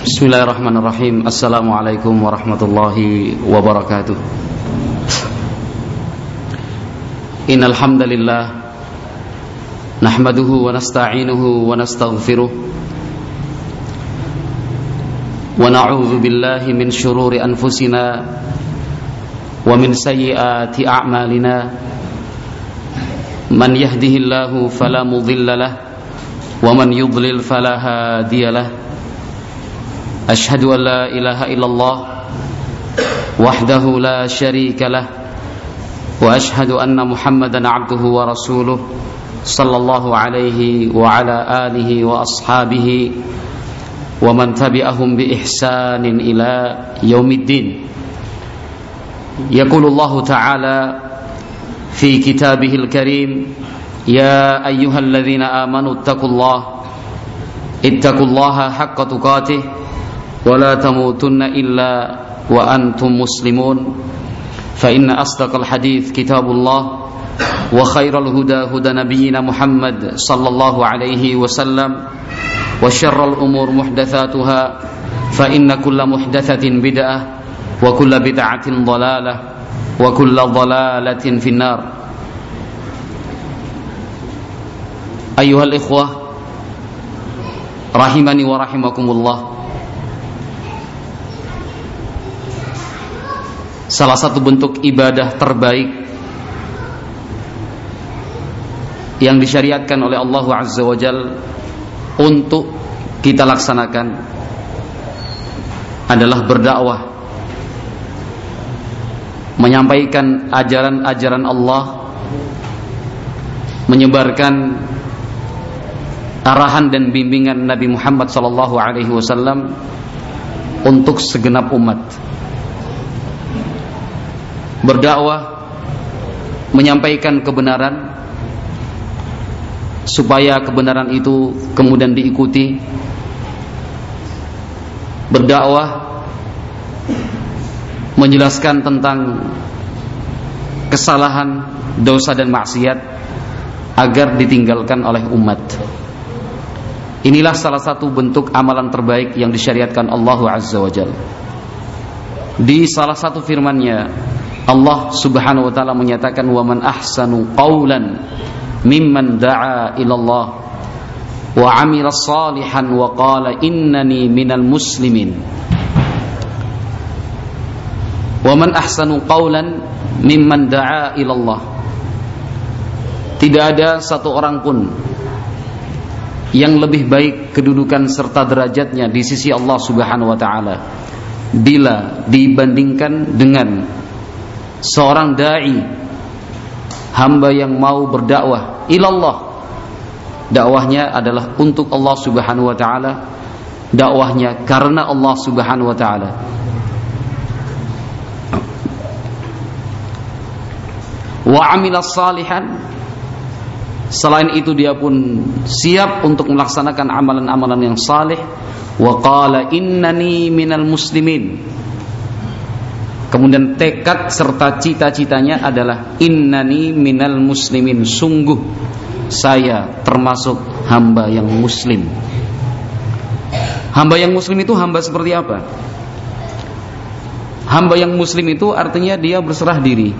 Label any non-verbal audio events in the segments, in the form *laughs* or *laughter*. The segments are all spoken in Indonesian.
Bismillahirrahmanirrahim. Assalamualaikum warahmatullahi wabarakatuh. Innalhamdalillah Nahmaduhu wa nasta'inuhu wa nasta'gfiruh Wa na'udhu billahi min syururi anfusina Wa min sayyiati a'malina. Man yahdihillahu falamudillalah Wa man yudlil falahadiyalah أشهد أن لا إله إلا الله وحده لا شريك له وأشهد أن محمدا عبده ورسوله صلى الله عليه وعلى آله وأصحابه ومن تبعهم بإحسان إلى يوم الدين. يقول الله تعالى في كتابه الكريم يا أيها الذين آمنوا اتقوا الله اتقوا الله حق تقاته ولا تموتن إلا وأنتم مسلمون. فإن أصدق الحديث كتاب الله وخير الهدى هدى نبينا محمد صلى الله عليه وسلم وشر الأمور محدثاتها فإن كل محدثة بدعة وكل بدعة ضلالة وكل ضلالة في النار. أيها الإخوة رحمني ورحمكم الله salah satu bentuk ibadah terbaik yang disyariatkan oleh Allah Azza wa Jal untuk kita laksanakan adalah berdakwah. Menyampaikan ajaran-ajaran Allah menyebarkan arahan dan bimbingan Nabi Muhammad sallallahu alaihi wasallam untuk segenap umat berdakwah menyampaikan kebenaran supaya kebenaran itu kemudian diikuti berdakwah menjelaskan tentang kesalahan, dosa dan maksiat agar ditinggalkan oleh umat. Inilah salah satu bentuk amalan terbaik yang disyariatkan Allah Azza wa Jalla. Di salah satu firman-Nya Allah Subhanahu wa taala menyatakan wa man ahsanu qawlan mimman da'a ila Allah wa 'amila salihan wa qala innani minal muslimin. Wa man ahsanu qawlan mimman da'a ila Allah. Tidak ada satu orang pun yang lebih baik kedudukan serta derajatnya di sisi Allah Subhanahu wa taala bila dibandingkan dengan seorang dai hamba yang mau berdakwah ilallah. Dakwahnya adalah untuk Allah Subhanahu wa taala. Dakwahnya karena Allah Subhanahu wa taala. Wa amila salihan. Selain itu dia pun siap untuk melaksanakan amalan-amalan yang saleh. Wa qala innani minal muslimin Kemudian tekad serta cita-citanya adalah innani minal muslimin sungguh saya termasuk hamba yang muslim. Hamba yang muslim itu hamba seperti apa? Hamba yang muslim itu artinya dia berserah diri.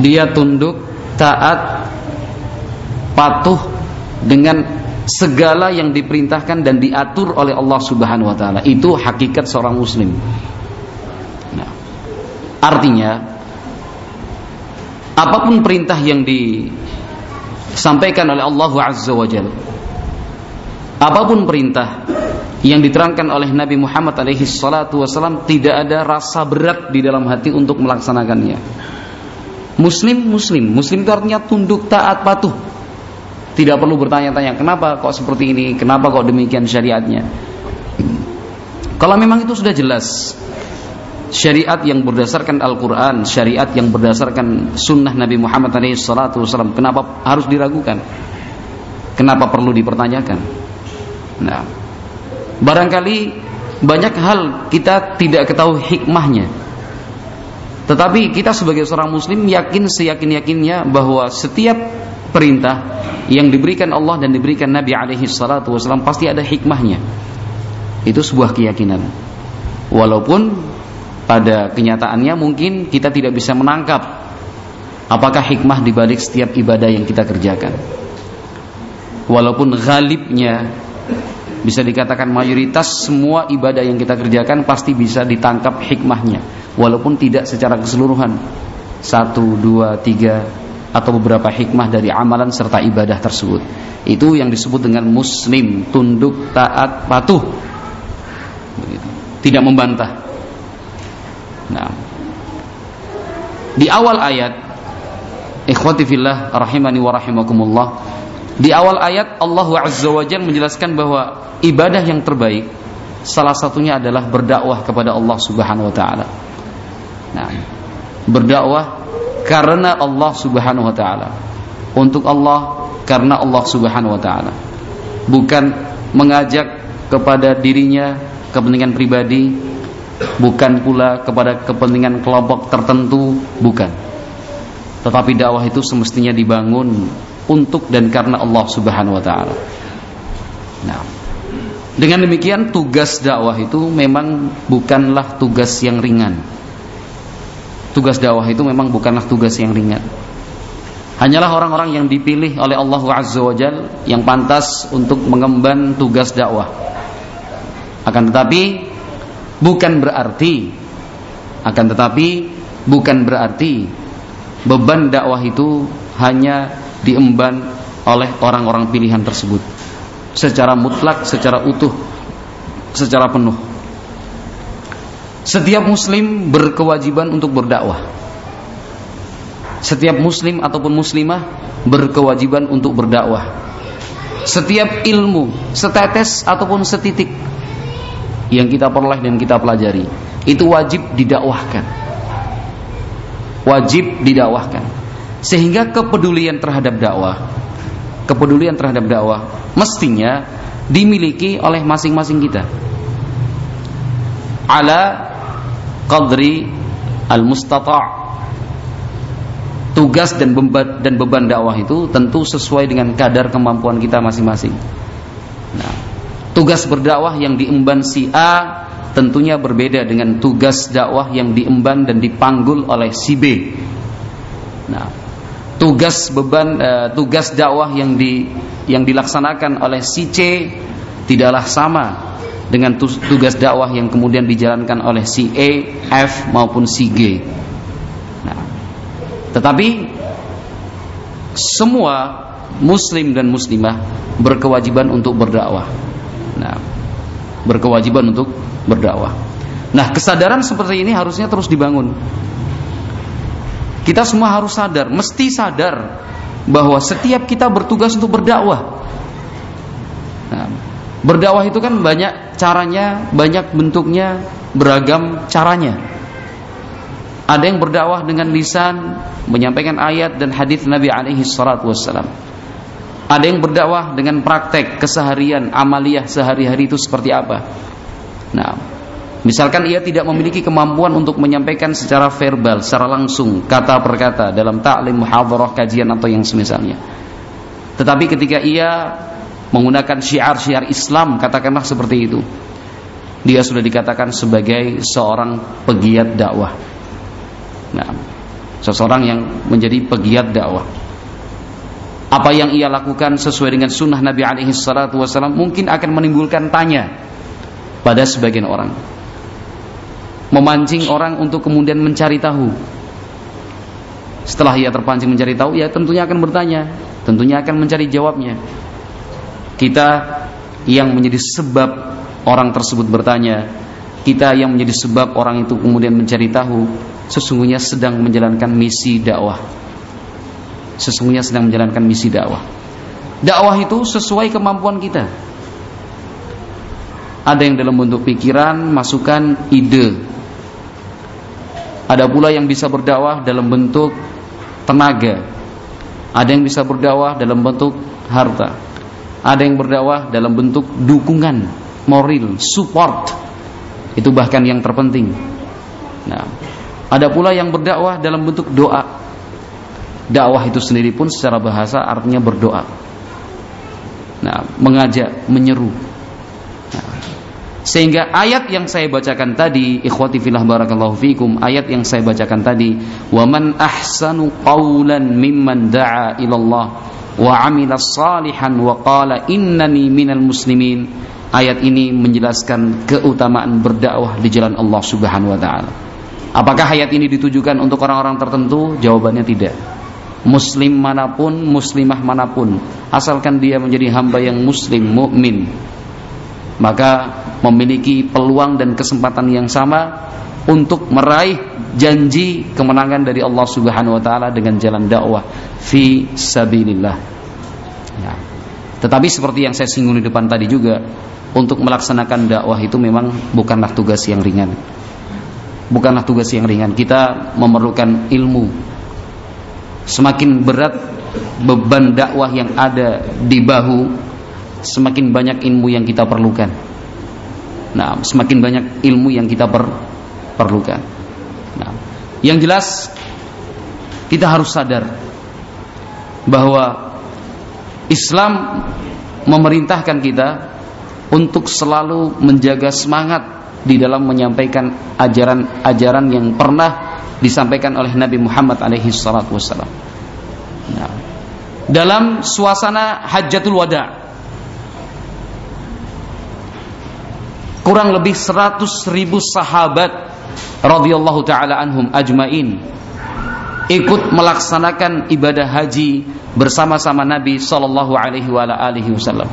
Dia tunduk, taat, patuh dengan segala yang diperintahkan dan diatur oleh Allah Subhanahu wa taala. Itu hakikat seorang muslim. Artinya apa pun perintah yang disampaikan oleh Allah Azza wa Jalla apa pun perintah yang diterangkan oleh Nabi Muhammad alaihi salatu wasallam tidak ada rasa berat di dalam hati untuk melaksanakannya. Muslim muslim, muslim itu artinya tunduk taat patuh. Tidak perlu bertanya-tanya kenapa kok seperti ini, kenapa kok demikian syariatnya. Kalau memang itu sudah jelas, syariat yang berdasarkan Al-Quran, syariat yang berdasarkan sunnah Nabi Muhammad SAW, kenapa harus diragukan? Kenapa perlu dipertanyakan? Nah, barangkali banyak hal kita tidak ketahui hikmahnya. Tetapi kita sebagai seorang muslim yakin seyakin-yakinnya bahwa setiap perintah yang diberikan Allah dan diberikan Nabi alaihi salatu wasallam pasti ada hikmahnya. Itu sebuah keyakinan. Walaupun pada kenyataannya mungkin kita tidak bisa menangkap apakah hikmah di balik setiap ibadah yang kita kerjakan. Walaupun ghalibnya bisa dikatakan mayoritas semua ibadah yang kita kerjakan pasti bisa ditangkap hikmahnya. Walaupun tidak secara keseluruhan. Satu dua tiga atau beberapa hikmah dari amalan serta ibadah tersebut. Itu yang disebut dengan muslim tunduk taat patuh. Tidak membantah nah di awal ayat ikhwati fillah rahimani wa rahimakumullah di awal ayat Allah Azza wa Jalla menjelaskan bahwa ibadah yang terbaik salah satunya adalah berdakwah kepada Allah Subhanahu wa taala. Nah, berdakwah karena Allah Subhanahu wa taala. Untuk Allah karena Allah Subhanahu wa taala. Bukan mengajak kepada dirinya kepentingan pribadi, bukan pula kepada kepentingan kelompok tertentu, bukan. Tetapi dakwah itu semestinya dibangun untuk dan karena Allah Subhanahu wa taala. Nah, dengan demikian tugas dakwah itu memang bukanlah tugas yang ringan. Tugas dakwah itu memang bukanlah tugas yang ringan. Hanyalah orang-orang yang dipilih oleh Allah Azza wa Jal yang pantas untuk mengemban tugas dakwah. Akan tetapi bukan berarti akan tetapi bukan berarti beban dakwah itu hanya diemban oleh orang-orang pilihan tersebut secara mutlak, secara utuh, secara penuh. Setiap muslim berkewajiban untuk berdakwah. Setiap muslim ataupun muslimah berkewajiban untuk berdakwah. Setiap ilmu, setetes ataupun setitik yang kita peroleh dan kita pelajari, itu wajib didakwahkan. Wajib didakwahkan. Sehingga kepedulian terhadap dakwah kepedulian terhadap dakwah mestinya dimiliki oleh masing-masing kita. Ala qadri al-mustata' tugas dan beban dan beban dakwah itu tentu sesuai dengan kadar kemampuan kita masing-masing. Nah, tugas berdakwah yang diemban si A tentunya berbeda dengan tugas dakwah yang diemban dan dipanggul oleh si B. Nah, tugas beban uh, tugas dakwah yang di yang dilaksanakan oleh si C tidaklah sama dengan tugas dakwah yang kemudian dijalankan oleh si E, F maupun si G. Nah, tetapi semua muslim dan muslimah berkewajiban untuk berdakwah. Nah, berkewajiban untuk berdakwah. Nah, kesadaran seperti ini harusnya terus dibangun. Kita semua harus sadar, mesti sadar bahwa setiap kita bertugas untuk berdakwah. Nah, berdakwah itu kan banyak caranya, banyak bentuknya, beragam caranya. Ada yang berdakwah dengan lisan, menyampaikan ayat dan hadis Nabi alaihi salatu. Ada yang berdakwah dengan praktek keseharian, amaliyah sehari-hari itu seperti apa. Nah, Misalkan ia tidak memiliki kemampuan untuk menyampaikan secara verbal, secara langsung, kata per kata dalam taklim, muhadharah, kajian atau yang semisalnya. Tetapi ketika ia menggunakan syiar-syiar Islam, katakanlah seperti itu. Dia sudah dikatakan sebagai seorang pegiat dakwah. Nah, seseorang yang menjadi pegiat dakwah. Apa yang ia lakukan sesuai dengan sunnah Nabi alaihi salatu wasallam mungkin akan menimbulkan tanya pada sebagian orang memancing orang untuk kemudian mencari tahu. Setelah ia terpancing mencari tahu, ya tentunya akan bertanya, tentunya akan mencari jawabnya. Kita yang menjadi sebab orang tersebut bertanya, kita yang menjadi sebab orang itu kemudian mencari tahu, sesungguhnya sedang menjalankan misi dakwah. Sesungguhnya sedang menjalankan misi dakwah. Dakwah itu sesuai kemampuan kita. Ada yang dalam bentuk pikiran, masukan, ide, ada pula yang bisa berdakwah dalam bentuk tenaga. Ada yang bisa berdakwah dalam bentuk harta. Ada yang berdakwah dalam bentuk dukungan, moral, support. Itu bahkan yang terpenting. Nah, ada pula yang berdakwah dalam bentuk doa. Dakwah itu sendiri pun secara bahasa artinya berdoa. Nah, mengajak, menyeru. Nah, Sehingga ayat yang saya bacakan tadi, ikhwati fillah barakallahu fikum, ayat yang saya bacakan tadi, "Wa man ahsanu qawlan mimman da'a ila Allah wa 'amila salihan wa qala innani minal muslimin." Ayat ini menjelaskan keutamaan berdakwah di jalan Allah Subhanahu wa taala. Apakah ayat ini ditujukan untuk orang-orang tertentu? Jawabannya tidak. Muslim mana pun, muslimah mana pun, asalkan dia menjadi hamba yang muslim, mukmin, maka memiliki peluang dan kesempatan yang sama untuk meraih janji kemenangan dari Allah Subhanahu wa taala dengan jalan dakwah fi sabilillah. Ya. Tetapi seperti yang saya singgung di depan tadi juga, untuk melaksanakan dakwah itu memang bukanlah tugas yang ringan. Bukanlah tugas yang ringan. Kita memerlukan ilmu. Semakin berat beban dakwah yang ada di bahu semakin banyak ilmu yang kita perlukan. Nah, semakin banyak ilmu yang kita per perlukan. Nah, yang jelas kita harus sadar bahwa Islam memerintahkan kita untuk selalu menjaga semangat di dalam menyampaikan ajaran-ajaran yang pernah disampaikan oleh Nabi Muhammad alaihi salatu wasallam. Nah, dalam suasana Hajjatul Wada' kurang lebih 100 ribu sahabat radhiyallahu taala anhum ajmain ikut melaksanakan ibadah haji bersama-sama Nabi sallallahu alaihi wasallam.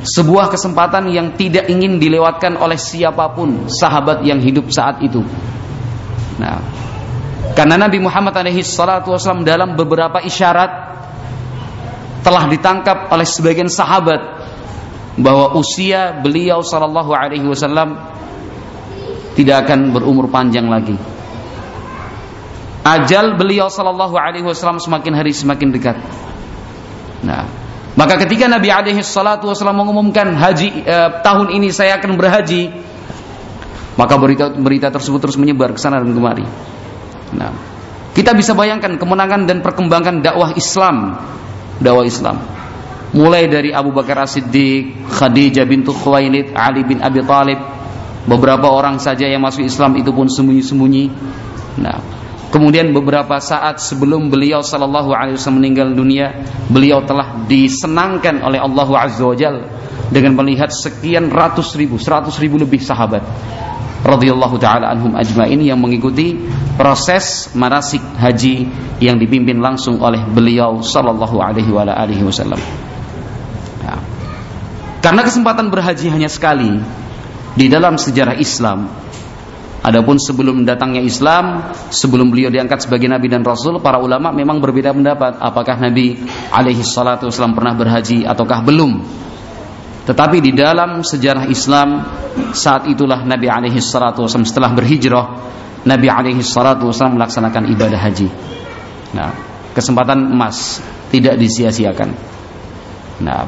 Sebuah kesempatan yang tidak ingin dilewatkan oleh siapa pun sahabat yang hidup saat itu. Nah, karena Nabi Muhammad alaihi salatu wasallam dalam beberapa isyarat telah ditangkap oleh sebagian sahabat bahwa usia beliau sallallahu alaihi wasallam tidak akan berumur panjang lagi. Ajal beliau sallallahu alaihi wasallam semakin hari semakin dekat. Nah, maka ketika Nabi alaihi salatu wasallam mengumumkan haji eh, tahun ini saya akan berhaji, maka berita berita tersebut terus menyebar ke sana dan kemari. Nah, kita bisa bayangkan kemenangan dan perkembangan dakwah Islam, dakwah Islam mulai dari Abu Bakar As-Siddiq, Khadijah bintu Khuwailid, Ali bin Abi Thalib, beberapa orang saja yang masuk Islam itu pun sembunyi-sembunyi. Nah, kemudian beberapa saat sebelum beliau sallallahu alaihi wasallam meninggal dunia, beliau telah disenangkan oleh Allah Azza wa dengan melihat sekian ratus ribu, seratus ribu lebih sahabat radhiyallahu taala anhum ajmain yang mengikuti proses manasik haji yang dipimpin langsung oleh beliau sallallahu alaihi wasallam. Karena kesempatan berhaji hanya sekali di dalam sejarah Islam. Adapun sebelum datangnya Islam, sebelum beliau diangkat sebagai nabi dan rasul, para ulama memang berbeda pendapat apakah Nabi alaihi salatu wasallam pernah berhaji ataukah belum. Tetapi di dalam sejarah Islam saat itulah Nabi alaihi salatu wasallam setelah berhijrah, Nabi alaihi salatu wasallam melaksanakan ibadah haji. Nah, kesempatan emas tidak disia-siakan. Nah,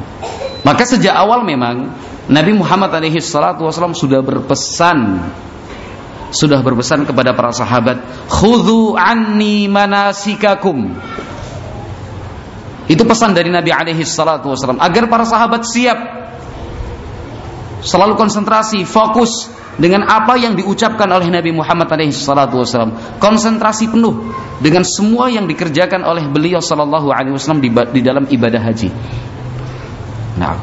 maka sejak awal memang Nabi Muhammad alaihi salatu wasallam sudah berpesan sudah berpesan kepada para sahabat, "Khudhu anni manasikakum." Itu pesan dari Nabi alaihi salatu wasallam agar para sahabat siap selalu konsentrasi, fokus dengan apa yang diucapkan oleh Nabi Muhammad wasallam. Konsentrasi penuh dengan semua yang dikerjakan oleh beliau sallallahu alaihi wasallam di, di dalam ibadah haji. Nah,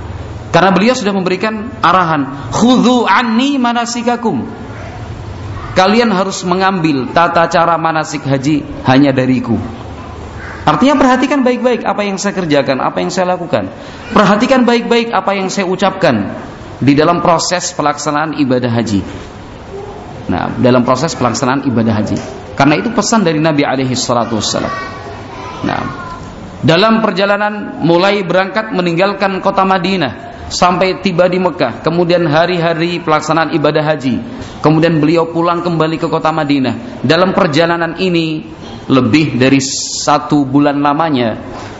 karena beliau sudah memberikan arahan, khudhu anni manasikakum. Kalian harus mengambil tata cara manasik haji hanya dariku. Artinya perhatikan baik-baik apa yang saya kerjakan, apa yang saya lakukan. Perhatikan baik-baik apa yang saya ucapkan di dalam proses pelaksanaan ibadah haji. Nah, dalam proses pelaksanaan ibadah haji. Karena itu pesan dari Nabi alaihi salatu wassalam. Nah, dalam perjalanan mulai berangkat meninggalkan kota Madinah sampai tiba di Mekah, kemudian hari-hari pelaksanaan ibadah haji, kemudian beliau pulang kembali ke kota Madinah. Dalam perjalanan ini lebih dari satu bulan lamanya,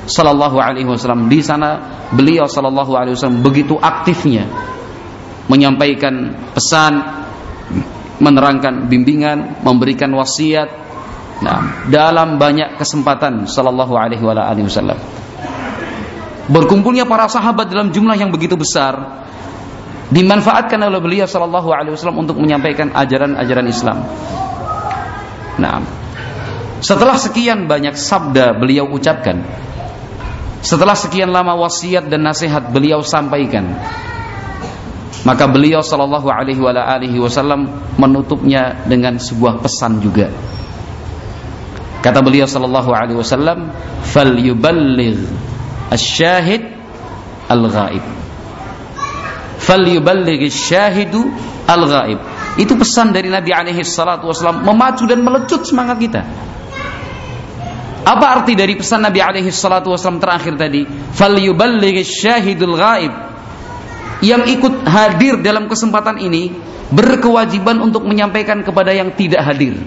Sallallahu Alaihi Wasallam di sana beliau Sallallahu Alaihi Wasallam begitu aktifnya menyampaikan pesan, menerangkan bimbingan, memberikan wasiat, Nah, dalam banyak kesempatan sallallahu alaihi wasallam. Berkumpulnya para sahabat dalam jumlah yang begitu besar dimanfaatkan oleh beliau sallallahu alaihi wasallam untuk menyampaikan ajaran-ajaran Islam. Nah, setelah sekian banyak sabda beliau ucapkan, setelah sekian lama wasiat dan nasihat beliau sampaikan, maka beliau sallallahu alaihi wasallam menutupnya dengan sebuah pesan juga. Kata beliau sallallahu alaihi wasallam, "Falyuballigh asy-syahid al-ghaib." Falyuballigh asy-syahidu al-ghaib. Itu pesan dari Nabi alaihi salatu wasallam memacu dan melecut semangat kita. Apa arti dari pesan Nabi alaihi salatu wasallam terakhir tadi? Falyuballigh asy-syahidul ghaib. Yang ikut hadir dalam kesempatan ini berkewajiban untuk menyampaikan kepada yang tidak hadir.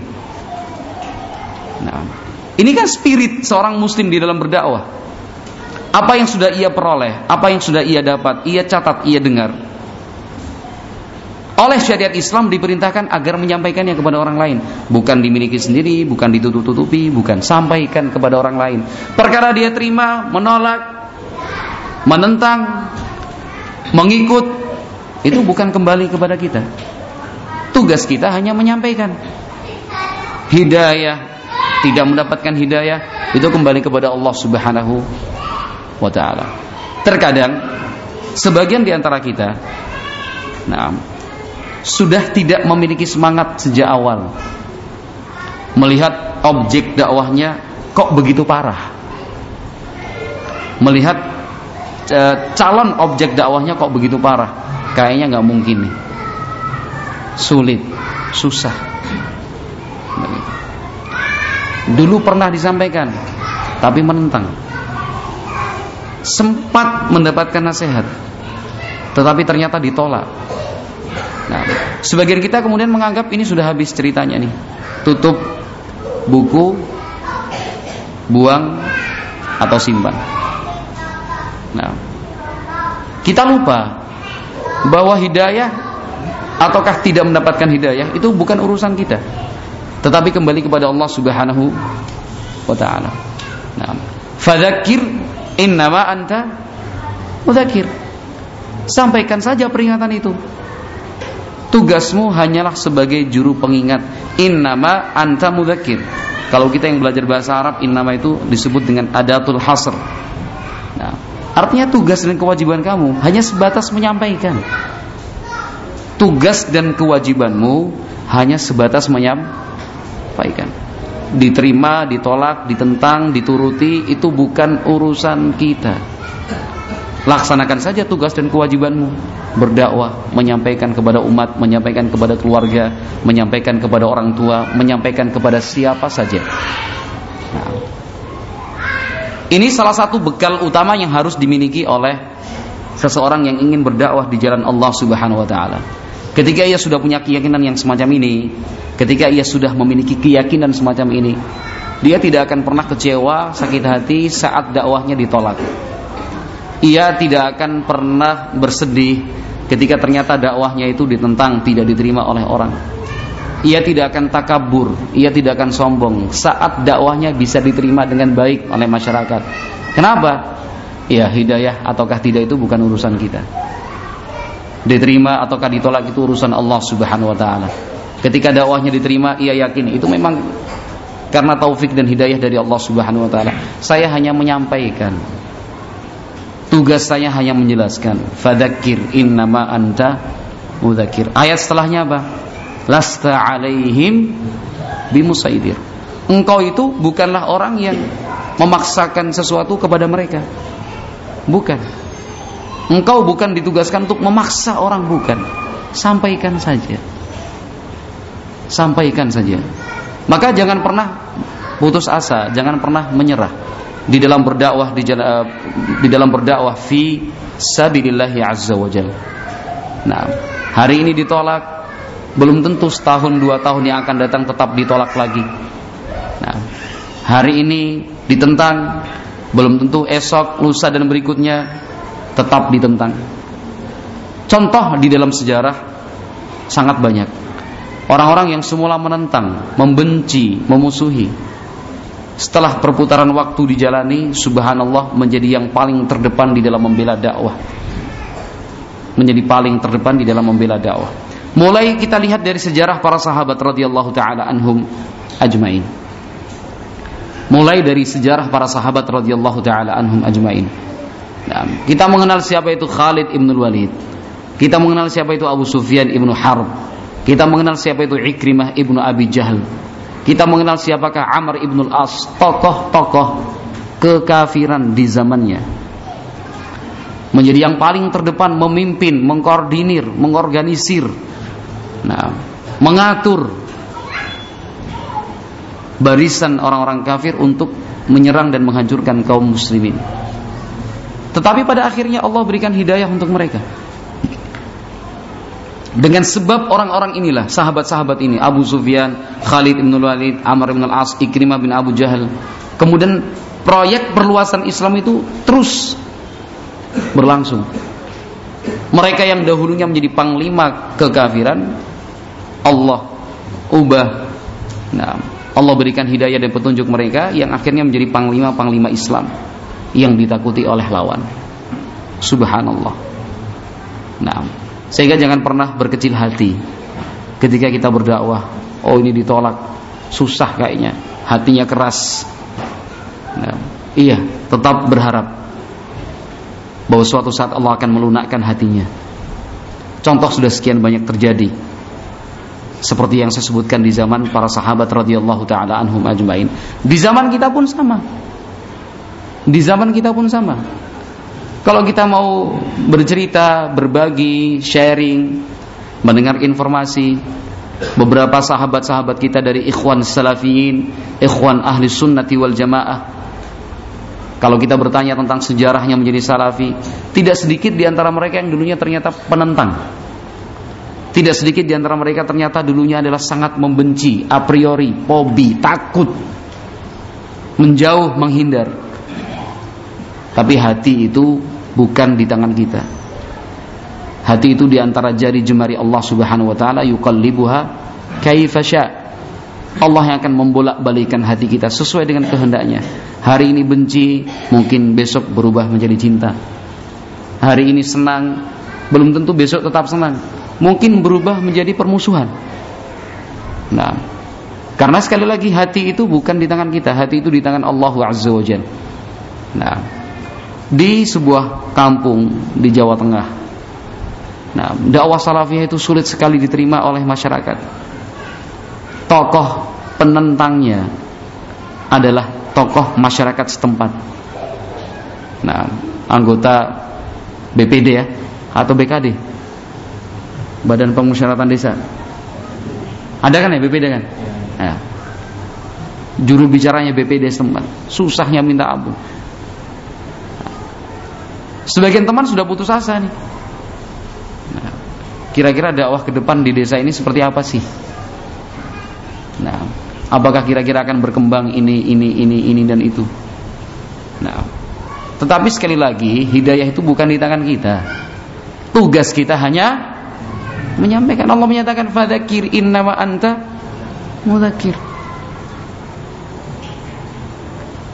Nah, ini kan spirit seorang muslim di dalam berdakwah. Apa yang sudah ia peroleh, apa yang sudah ia dapat, ia catat, ia dengar. Oleh syariat Islam diperintahkan agar menyampaikannya kepada orang lain, bukan dimiliki sendiri, bukan ditutup-tutupi, bukan sampaikan kepada orang lain. Perkara dia terima, menolak, menentang, mengikut, itu bukan kembali kepada kita. Tugas kita hanya menyampaikan. Hidayah tidak mendapatkan hidayah itu kembali kepada Allah Subhanahu wa taala. Terkadang sebagian di antara kita nah sudah tidak memiliki semangat sejak awal melihat objek dakwahnya kok begitu parah. Melihat calon objek dakwahnya kok begitu parah. Kayaknya nggak mungkin nih. Sulit, susah Dulu pernah disampaikan, tapi menentang. Sempat mendapatkan nasihat, tetapi ternyata ditolak. Nah, sebagian kita kemudian menganggap ini sudah habis ceritanya nih. Tutup buku, buang atau simpan. Nah, kita lupa bahwa hidayah ataukah tidak mendapatkan hidayah itu bukan urusan kita tetapi kembali kepada Allah Subhanahu wa taala. Nah, fadzakir innama anta mudzakir. Sampaikan saja peringatan itu. Tugasmu hanyalah sebagai juru pengingat. Innama anta mudzakir. Kalau kita yang belajar bahasa Arab, innama itu disebut dengan adatul hasr. Nah, artinya tugas dan kewajiban kamu hanya sebatas menyampaikan. Tugas dan kewajibanmu hanya sebatas menyampaikan. Diterima, ditolak, ditentang, dituruti itu bukan urusan kita. Laksanakan saja tugas dan kewajibanmu berdakwah, menyampaikan kepada umat, menyampaikan kepada keluarga, menyampaikan kepada orang tua, menyampaikan kepada siapa saja. Nah, ini salah satu bekal utama yang harus dimiliki oleh seseorang yang ingin berdakwah di jalan Allah Subhanahu wa taala. Ketika ia sudah punya keyakinan yang semacam ini, ketika ia sudah memiliki keyakinan semacam ini, dia tidak akan pernah kecewa, sakit hati saat dakwahnya ditolak. Ia tidak akan pernah bersedih ketika ternyata dakwahnya itu ditentang, tidak diterima oleh orang. Ia tidak akan takabur, ia tidak akan sombong saat dakwahnya bisa diterima dengan baik oleh masyarakat. Kenapa? Ya hidayah ataukah tidak itu bukan urusan kita diterima ataukah ditolak itu urusan Allah Subhanahu wa taala. Ketika dakwahnya diterima, ia yakin itu memang karena taufik dan hidayah dari Allah Subhanahu wa taala. Saya hanya menyampaikan. Tugas saya hanya menjelaskan. Fadzakir innama anta mudzakir. Ayat setelahnya apa? Lasta alaihim bimusaidir. Engkau itu bukanlah orang yang memaksakan sesuatu kepada mereka. Bukan. Engkau bukan ditugaskan untuk memaksa orang bukan. Sampaikan saja. Sampaikan saja. Maka jangan pernah putus asa, jangan pernah menyerah di dalam berdakwah di, uh, di dalam berdakwah fi sabilillah azza wajalla. Nah, hari ini ditolak, belum tentu setahun dua tahun yang akan datang tetap ditolak lagi. Nah, hari ini ditentang, belum tentu esok, lusa dan berikutnya tetap ditentang. Contoh di dalam sejarah sangat banyak. Orang-orang yang semula menentang, membenci, memusuhi. Setelah perputaran waktu dijalani, subhanallah menjadi yang paling terdepan di dalam membela dakwah. menjadi paling terdepan di dalam membela dakwah. Mulai kita lihat dari sejarah para sahabat radhiyallahu taala anhum ajmain. Mulai dari sejarah para sahabat radhiyallahu taala anhum ajmain. Nah, kita mengenal siapa itu Khalid ibn Walid. Kita mengenal siapa itu Abu Sufyan ibnu Harb. Kita mengenal siapa itu Ikrimah ibnu Abi Jahal. Kita mengenal siapakah Amr ibn As, tokoh-tokoh kekafiran di zamannya menjadi yang paling terdepan memimpin, mengkoordinir, mengorganisir, nah, mengatur barisan orang-orang kafir untuk menyerang dan menghancurkan kaum muslimin. Tetapi pada akhirnya Allah berikan hidayah untuk mereka. Dengan sebab orang-orang inilah, sahabat-sahabat ini, Abu Sufyan, Khalid bin Walid, Amr bin Al-As, Ikrimah bin Abu Jahal. Kemudian proyek perluasan Islam itu terus berlangsung. Mereka yang dahulunya menjadi panglima kekafiran, Allah ubah. Nah, Allah berikan hidayah dan petunjuk mereka yang akhirnya menjadi panglima-panglima Islam yang ditakuti oleh lawan. Subhanallah. Nah, sehingga jangan pernah berkecil hati ketika kita berdakwah. Oh ini ditolak, susah kayaknya, hatinya keras. Nah, iya, tetap berharap bahwa suatu saat Allah akan melunakkan hatinya. Contoh sudah sekian banyak terjadi. Seperti yang saya sebutkan di zaman para sahabat radhiyallahu taala anhum ajmain. Di zaman kita pun sama. Di zaman kita pun sama. Kalau kita mau bercerita, berbagi, sharing, mendengar informasi, beberapa sahabat-sahabat kita dari ikhwan salafiyin, ikhwan ahli sunnati wal jamaah kalau kita bertanya tentang sejarahnya menjadi salafi, tidak sedikit di antara mereka yang dulunya ternyata penentang. Tidak sedikit di antara mereka ternyata dulunya adalah sangat membenci, a priori, pobi, takut, menjauh, menghindar. Tapi hati itu bukan di tangan kita. Hati itu di antara jari jemari Allah Subhanahu wa taala yuqallibuha kaifa Allah yang akan membolak-balikan hati kita sesuai dengan kehendaknya. Hari ini benci, mungkin besok berubah menjadi cinta. Hari ini senang, belum tentu besok tetap senang. Mungkin berubah menjadi permusuhan. Nah, karena sekali lagi hati itu bukan di tangan kita, hati itu di tangan Allah Azza wa Nah, di sebuah kampung di Jawa Tengah. Nah, dakwah salafiyah itu sulit sekali diterima oleh masyarakat tokoh penentangnya adalah tokoh masyarakat setempat. Nah, anggota BPD ya atau BKD, Badan Pemusyawaratan Desa. Ada kan ya BPD kan? Ya. Juru bicaranya BPD setempat. Susahnya minta ampun. Sebagian teman sudah putus asa nih. Nah, kira-kira dakwah ke depan di desa ini seperti apa sih? Nah, apakah kira-kira akan berkembang ini, ini, ini, ini dan itu? Nah, tetapi sekali lagi hidayah itu bukan di tangan kita. Tugas kita hanya menyampaikan. Allah menyatakan fadzakir innama anta mudzakir.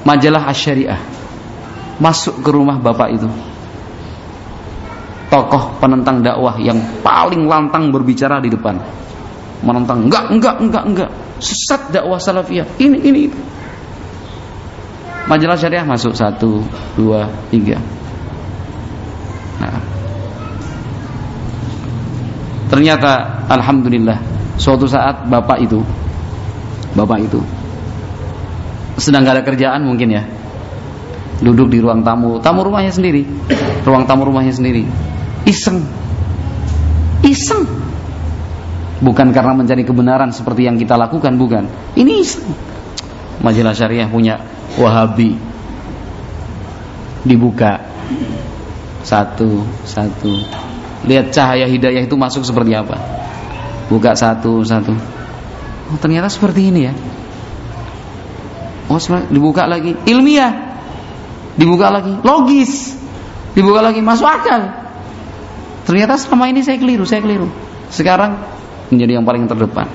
Majalah Asy-Syariah masuk ke rumah bapak itu. Tokoh penentang dakwah yang paling lantang berbicara di depan. Menentang enggak, enggak, enggak, enggak sesat dakwah salafiyah ini ini itu majalah syariah masuk satu dua tiga nah ternyata alhamdulillah suatu saat bapak itu bapak itu sedang gak ada kerjaan mungkin ya duduk di ruang tamu tamu rumahnya sendiri ruang tamu rumahnya sendiri iseng iseng. Bukan karena mencari kebenaran seperti yang kita lakukan bukan. Ini majalah syariah punya wahabi. Dibuka. Satu satu lihat cahaya hidayah itu masuk seperti apa. Buka satu satu. Oh, ternyata seperti ini ya. Oh dibuka lagi. Ilmiah. Dibuka lagi. Logis. Dibuka lagi. Masuk akal. Ternyata selama ini saya keliru saya keliru. Sekarang menjadi yang paling terdepan.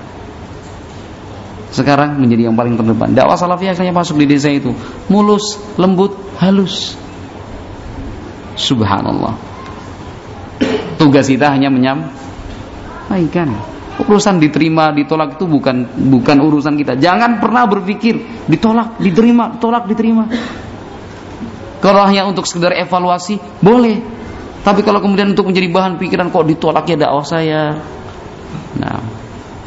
Sekarang menjadi yang paling terdepan. Dakwah salafiyah akhirnya masuk di desa itu, mulus, lembut, halus. Subhanallah. Tugas kita hanya menyampaikan. Urusan diterima, ditolak itu bukan bukan urusan kita. Jangan pernah berpikir ditolak, diterima, tolak, diterima. Kalau hanya untuk sekedar evaluasi, boleh. Tapi kalau kemudian untuk menjadi bahan pikiran kok ditolak ya dakwah saya. Nah,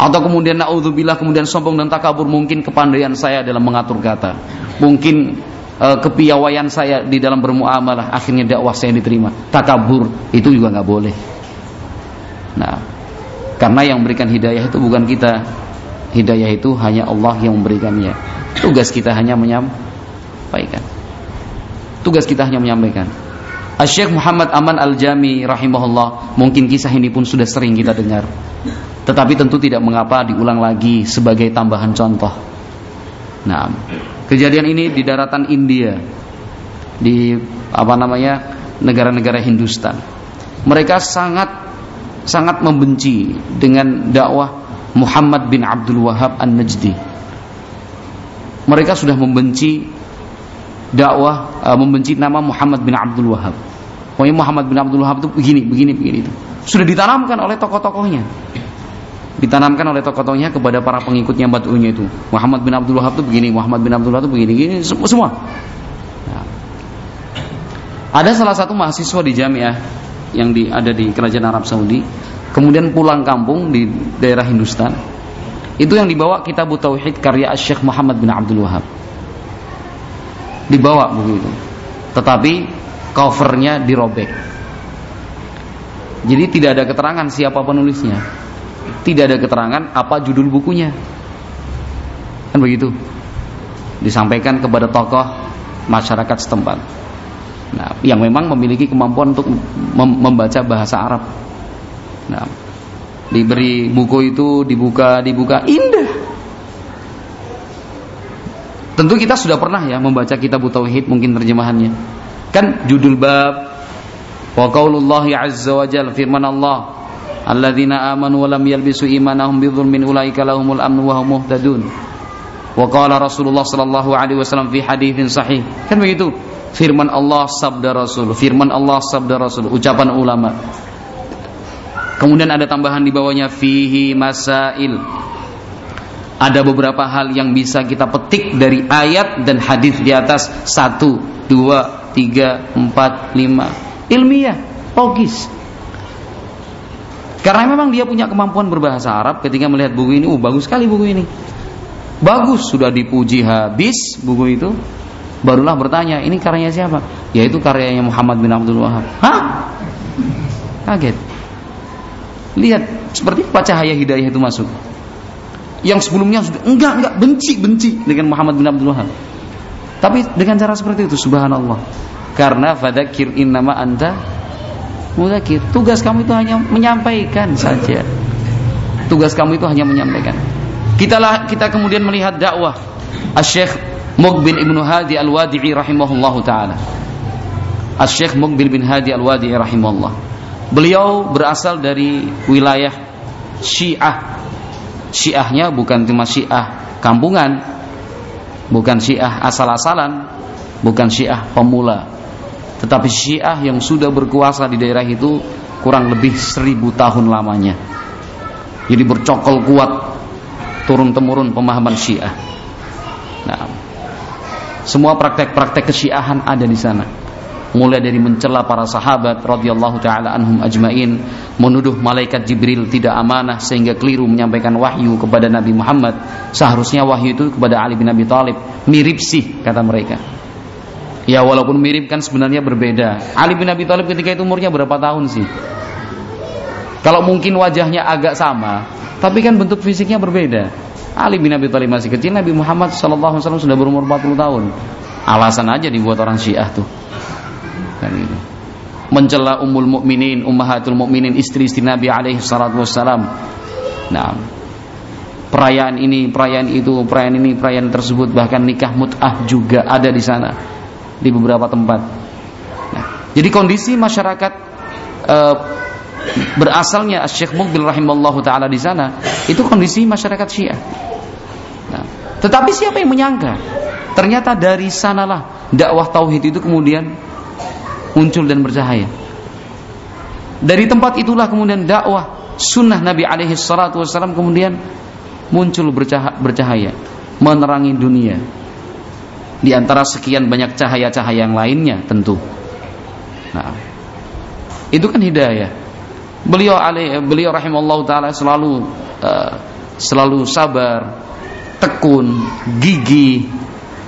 atau kemudian naudzubillah kemudian sombong dan takabur mungkin kepandaian saya dalam mengatur kata. Mungkin uh, kepiawaian saya di dalam bermuamalah akhirnya dakwah saya diterima. Takabur itu juga nggak boleh. Nah, karena yang memberikan hidayah itu bukan kita. Hidayah itu hanya Allah yang memberikannya. Tugas kita hanya menyampaikan. Tugas kita hanya menyampaikan. Syekh Muhammad Aman Al-Jami rahimahullah, mungkin kisah ini pun sudah sering kita dengar. Tetapi tentu tidak mengapa diulang lagi sebagai tambahan contoh. Nah, kejadian ini di daratan India di apa namanya negara-negara Hindustan. Mereka sangat sangat membenci dengan dakwah Muhammad bin Abdul Wahab An-Najdi. Mereka sudah membenci dakwah uh, membenci nama Muhammad bin Abdul Wahab. Pokoknya Muhammad bin Abdul Wahab itu begini, begini, begini. Sudah ditanamkan oleh tokoh-tokohnya. Ditanamkan oleh tokoh-tokohnya kepada para pengikutnya batunya itu. Muhammad bin Abdul Wahab itu begini, Muhammad bin Abdul Wahab itu begini, begini semua. Nah. Ada salah satu mahasiswa di Jamiah yang di, ada di kerajaan Arab Saudi kemudian pulang kampung di daerah Hindustan itu yang dibawa kitab Tauhid karya Syekh Muhammad bin Abdul Wahab dibawa buku itu tetapi covernya dirobek jadi tidak ada keterangan siapa penulisnya tidak ada keterangan apa judul bukunya kan begitu disampaikan kepada tokoh masyarakat setempat Nah, yang memang memiliki kemampuan untuk mem membaca bahasa Arab. Nah, diberi buku itu dibuka dibuka indah. Tentu kita sudah pernah ya membaca kitab tauhid mungkin terjemahannya. Kan judul bab wa qaulullah azza wa jalla firman Allah alladzina amanu wa lam yalbisu imanahum bidzulmin ulaika lahumul amnu wa hum muhtadun. Wa qala Rasulullah sallallahu alaihi wasallam fi haditsin sahih. Kan begitu? firman Allah sabda Rasul, firman Allah sabda Rasul, ucapan ulama. Kemudian ada tambahan di bawahnya fihi masail. Ada beberapa hal yang bisa kita petik dari ayat dan hadis di atas satu, dua, tiga, empat, lima. Ilmiah, logis. Karena memang dia punya kemampuan berbahasa Arab ketika melihat buku ini, oh bagus sekali buku ini. Bagus, sudah dipuji habis buku itu. Barulah bertanya ini karyanya siapa? Yaitu karyanya Muhammad bin Abdul Wahab. Hah? Kaget. Lihat seperti apa cahaya hidayah itu masuk? Yang sebelumnya sudah enggak enggak benci benci dengan Muhammad bin Abdul Wahab. Tapi dengan cara seperti itu subhanallah. Karena fadakir innama anta mudakir tugas kamu itu hanya menyampaikan saja tugas kamu itu hanya menyampaikan kita lah kita kemudian melihat dakwah Syekh Muqbil ibnu Hadi al-Wadi'i rahimahullahu taala. Asy-Syeikh Muqbil bin Hadi al-Wadi'i rahimahullah. Beliau berasal dari wilayah Syiah. Syiahnya bukan cuma Syiah kampungan, bukan Syiah asal-asalan, bukan Syiah pemula, tetapi Syiah yang sudah berkuasa di daerah itu kurang lebih seribu tahun lamanya. Jadi bercokol kuat turun temurun pemahaman Syiah. Nah, semua praktek-praktek kesyiahan ada di sana. Mulai dari mencela para sahabat radhiyallahu taala anhum ajmain, menuduh malaikat Jibril tidak amanah sehingga keliru menyampaikan wahyu kepada Nabi Muhammad. Seharusnya wahyu itu kepada Ali bin Abi Thalib. Mirip sih kata mereka. Ya walaupun mirip kan sebenarnya berbeda. Ali bin Abi Thalib ketika itu umurnya berapa tahun sih? Kalau mungkin wajahnya agak sama, tapi kan bentuk fisiknya berbeda. Ali bin Abi Thalib masih kecil, Nabi Muhammad SAW sudah berumur 40 tahun. Alasan aja dibuat orang Syiah tuh. Kan gitu. Mencela ummul mukminin, ummahatul mukminin, istri-istri Nabi alaihi salatu wassalam. Nah, perayaan ini, perayaan itu, perayaan ini, perayaan tersebut bahkan nikah mut'ah juga ada di sana di beberapa tempat. Nah, jadi kondisi masyarakat uh, berasalnya Syekh Mukbil rahimallahu taala di sana itu kondisi masyarakat Syiah. Nah, tetapi siapa yang menyangka? Ternyata dari sanalah dakwah tauhid itu kemudian muncul dan bercahaya. Dari tempat itulah kemudian dakwah sunnah Nabi alaihi salatu wasallam kemudian muncul bercahaya menerangi dunia. Di antara sekian banyak cahaya-cahaya yang lainnya tentu. Nah, itu kan hidayah. Beliau alaihi beliau rahimallahu taala selalu uh, selalu sabar, tekun, gigih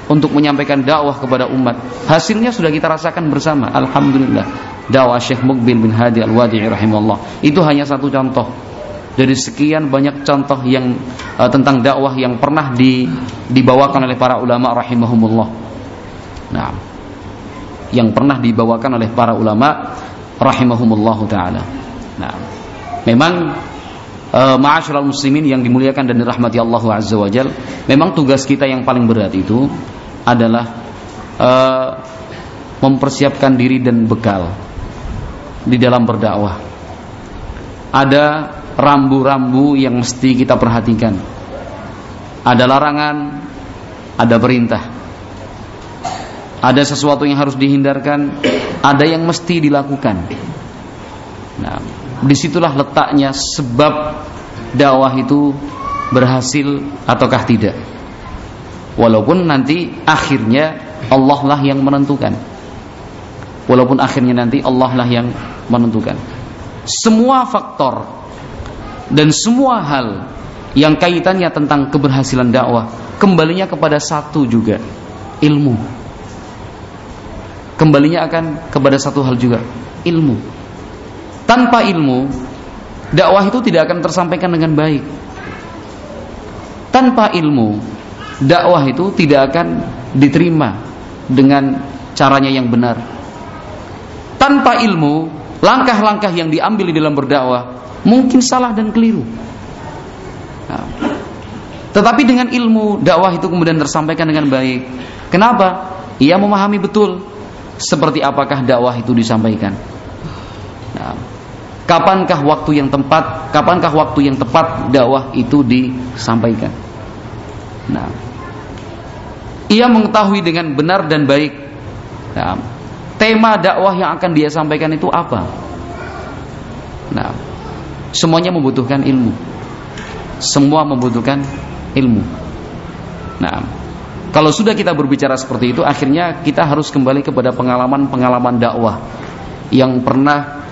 untuk menyampaikan dakwah kepada umat. Hasilnya sudah kita rasakan bersama. Alhamdulillah. Dakwah Syekh Mukbil bin Hadi Al-Wadi'i rahimahullah. Itu hanya satu contoh dari sekian banyak contoh yang uh, tentang dakwah yang pernah di, dibawakan oleh para ulama rahimahumullah. Nah, yang pernah dibawakan oleh para ulama rahimahumullah taala. Nah, memang uh, ma'asyiral muslimin yang dimuliakan dan dirahmati Allah azza wajal, memang tugas kita yang paling berat itu adalah uh, mempersiapkan diri dan bekal di dalam berdakwah. Ada rambu-rambu yang mesti kita perhatikan. Ada larangan, ada perintah. Ada sesuatu yang harus dihindarkan, ada yang mesti dilakukan. Nah, di situlah letaknya sebab dakwah itu berhasil ataukah tidak. Walaupun nanti akhirnya Allah lah yang menentukan. Walaupun akhirnya nanti Allah lah yang menentukan. Semua faktor dan semua hal yang kaitannya tentang keberhasilan dakwah kembalinya kepada satu juga ilmu. Kembalinya akan kepada satu hal juga ilmu. Tanpa ilmu dakwah itu tidak akan tersampaikan dengan baik. Tanpa ilmu dakwah itu tidak akan diterima dengan caranya yang benar. Tanpa ilmu langkah-langkah yang diambil di dalam berdakwah mungkin salah dan keliru. Nah, tetapi dengan ilmu dakwah itu kemudian tersampaikan dengan baik. Kenapa? Ia memahami betul seperti apakah dakwah itu disampaikan. Nah, kapankah waktu yang tepat? Kapankah waktu yang tepat dakwah itu disampaikan? Nah, ia mengetahui dengan benar dan baik. Nah, tema dakwah yang akan dia sampaikan itu apa? Nah, Semuanya membutuhkan ilmu. Semua membutuhkan ilmu. Nah, kalau sudah kita berbicara seperti itu, akhirnya kita harus kembali kepada pengalaman-pengalaman dakwah yang pernah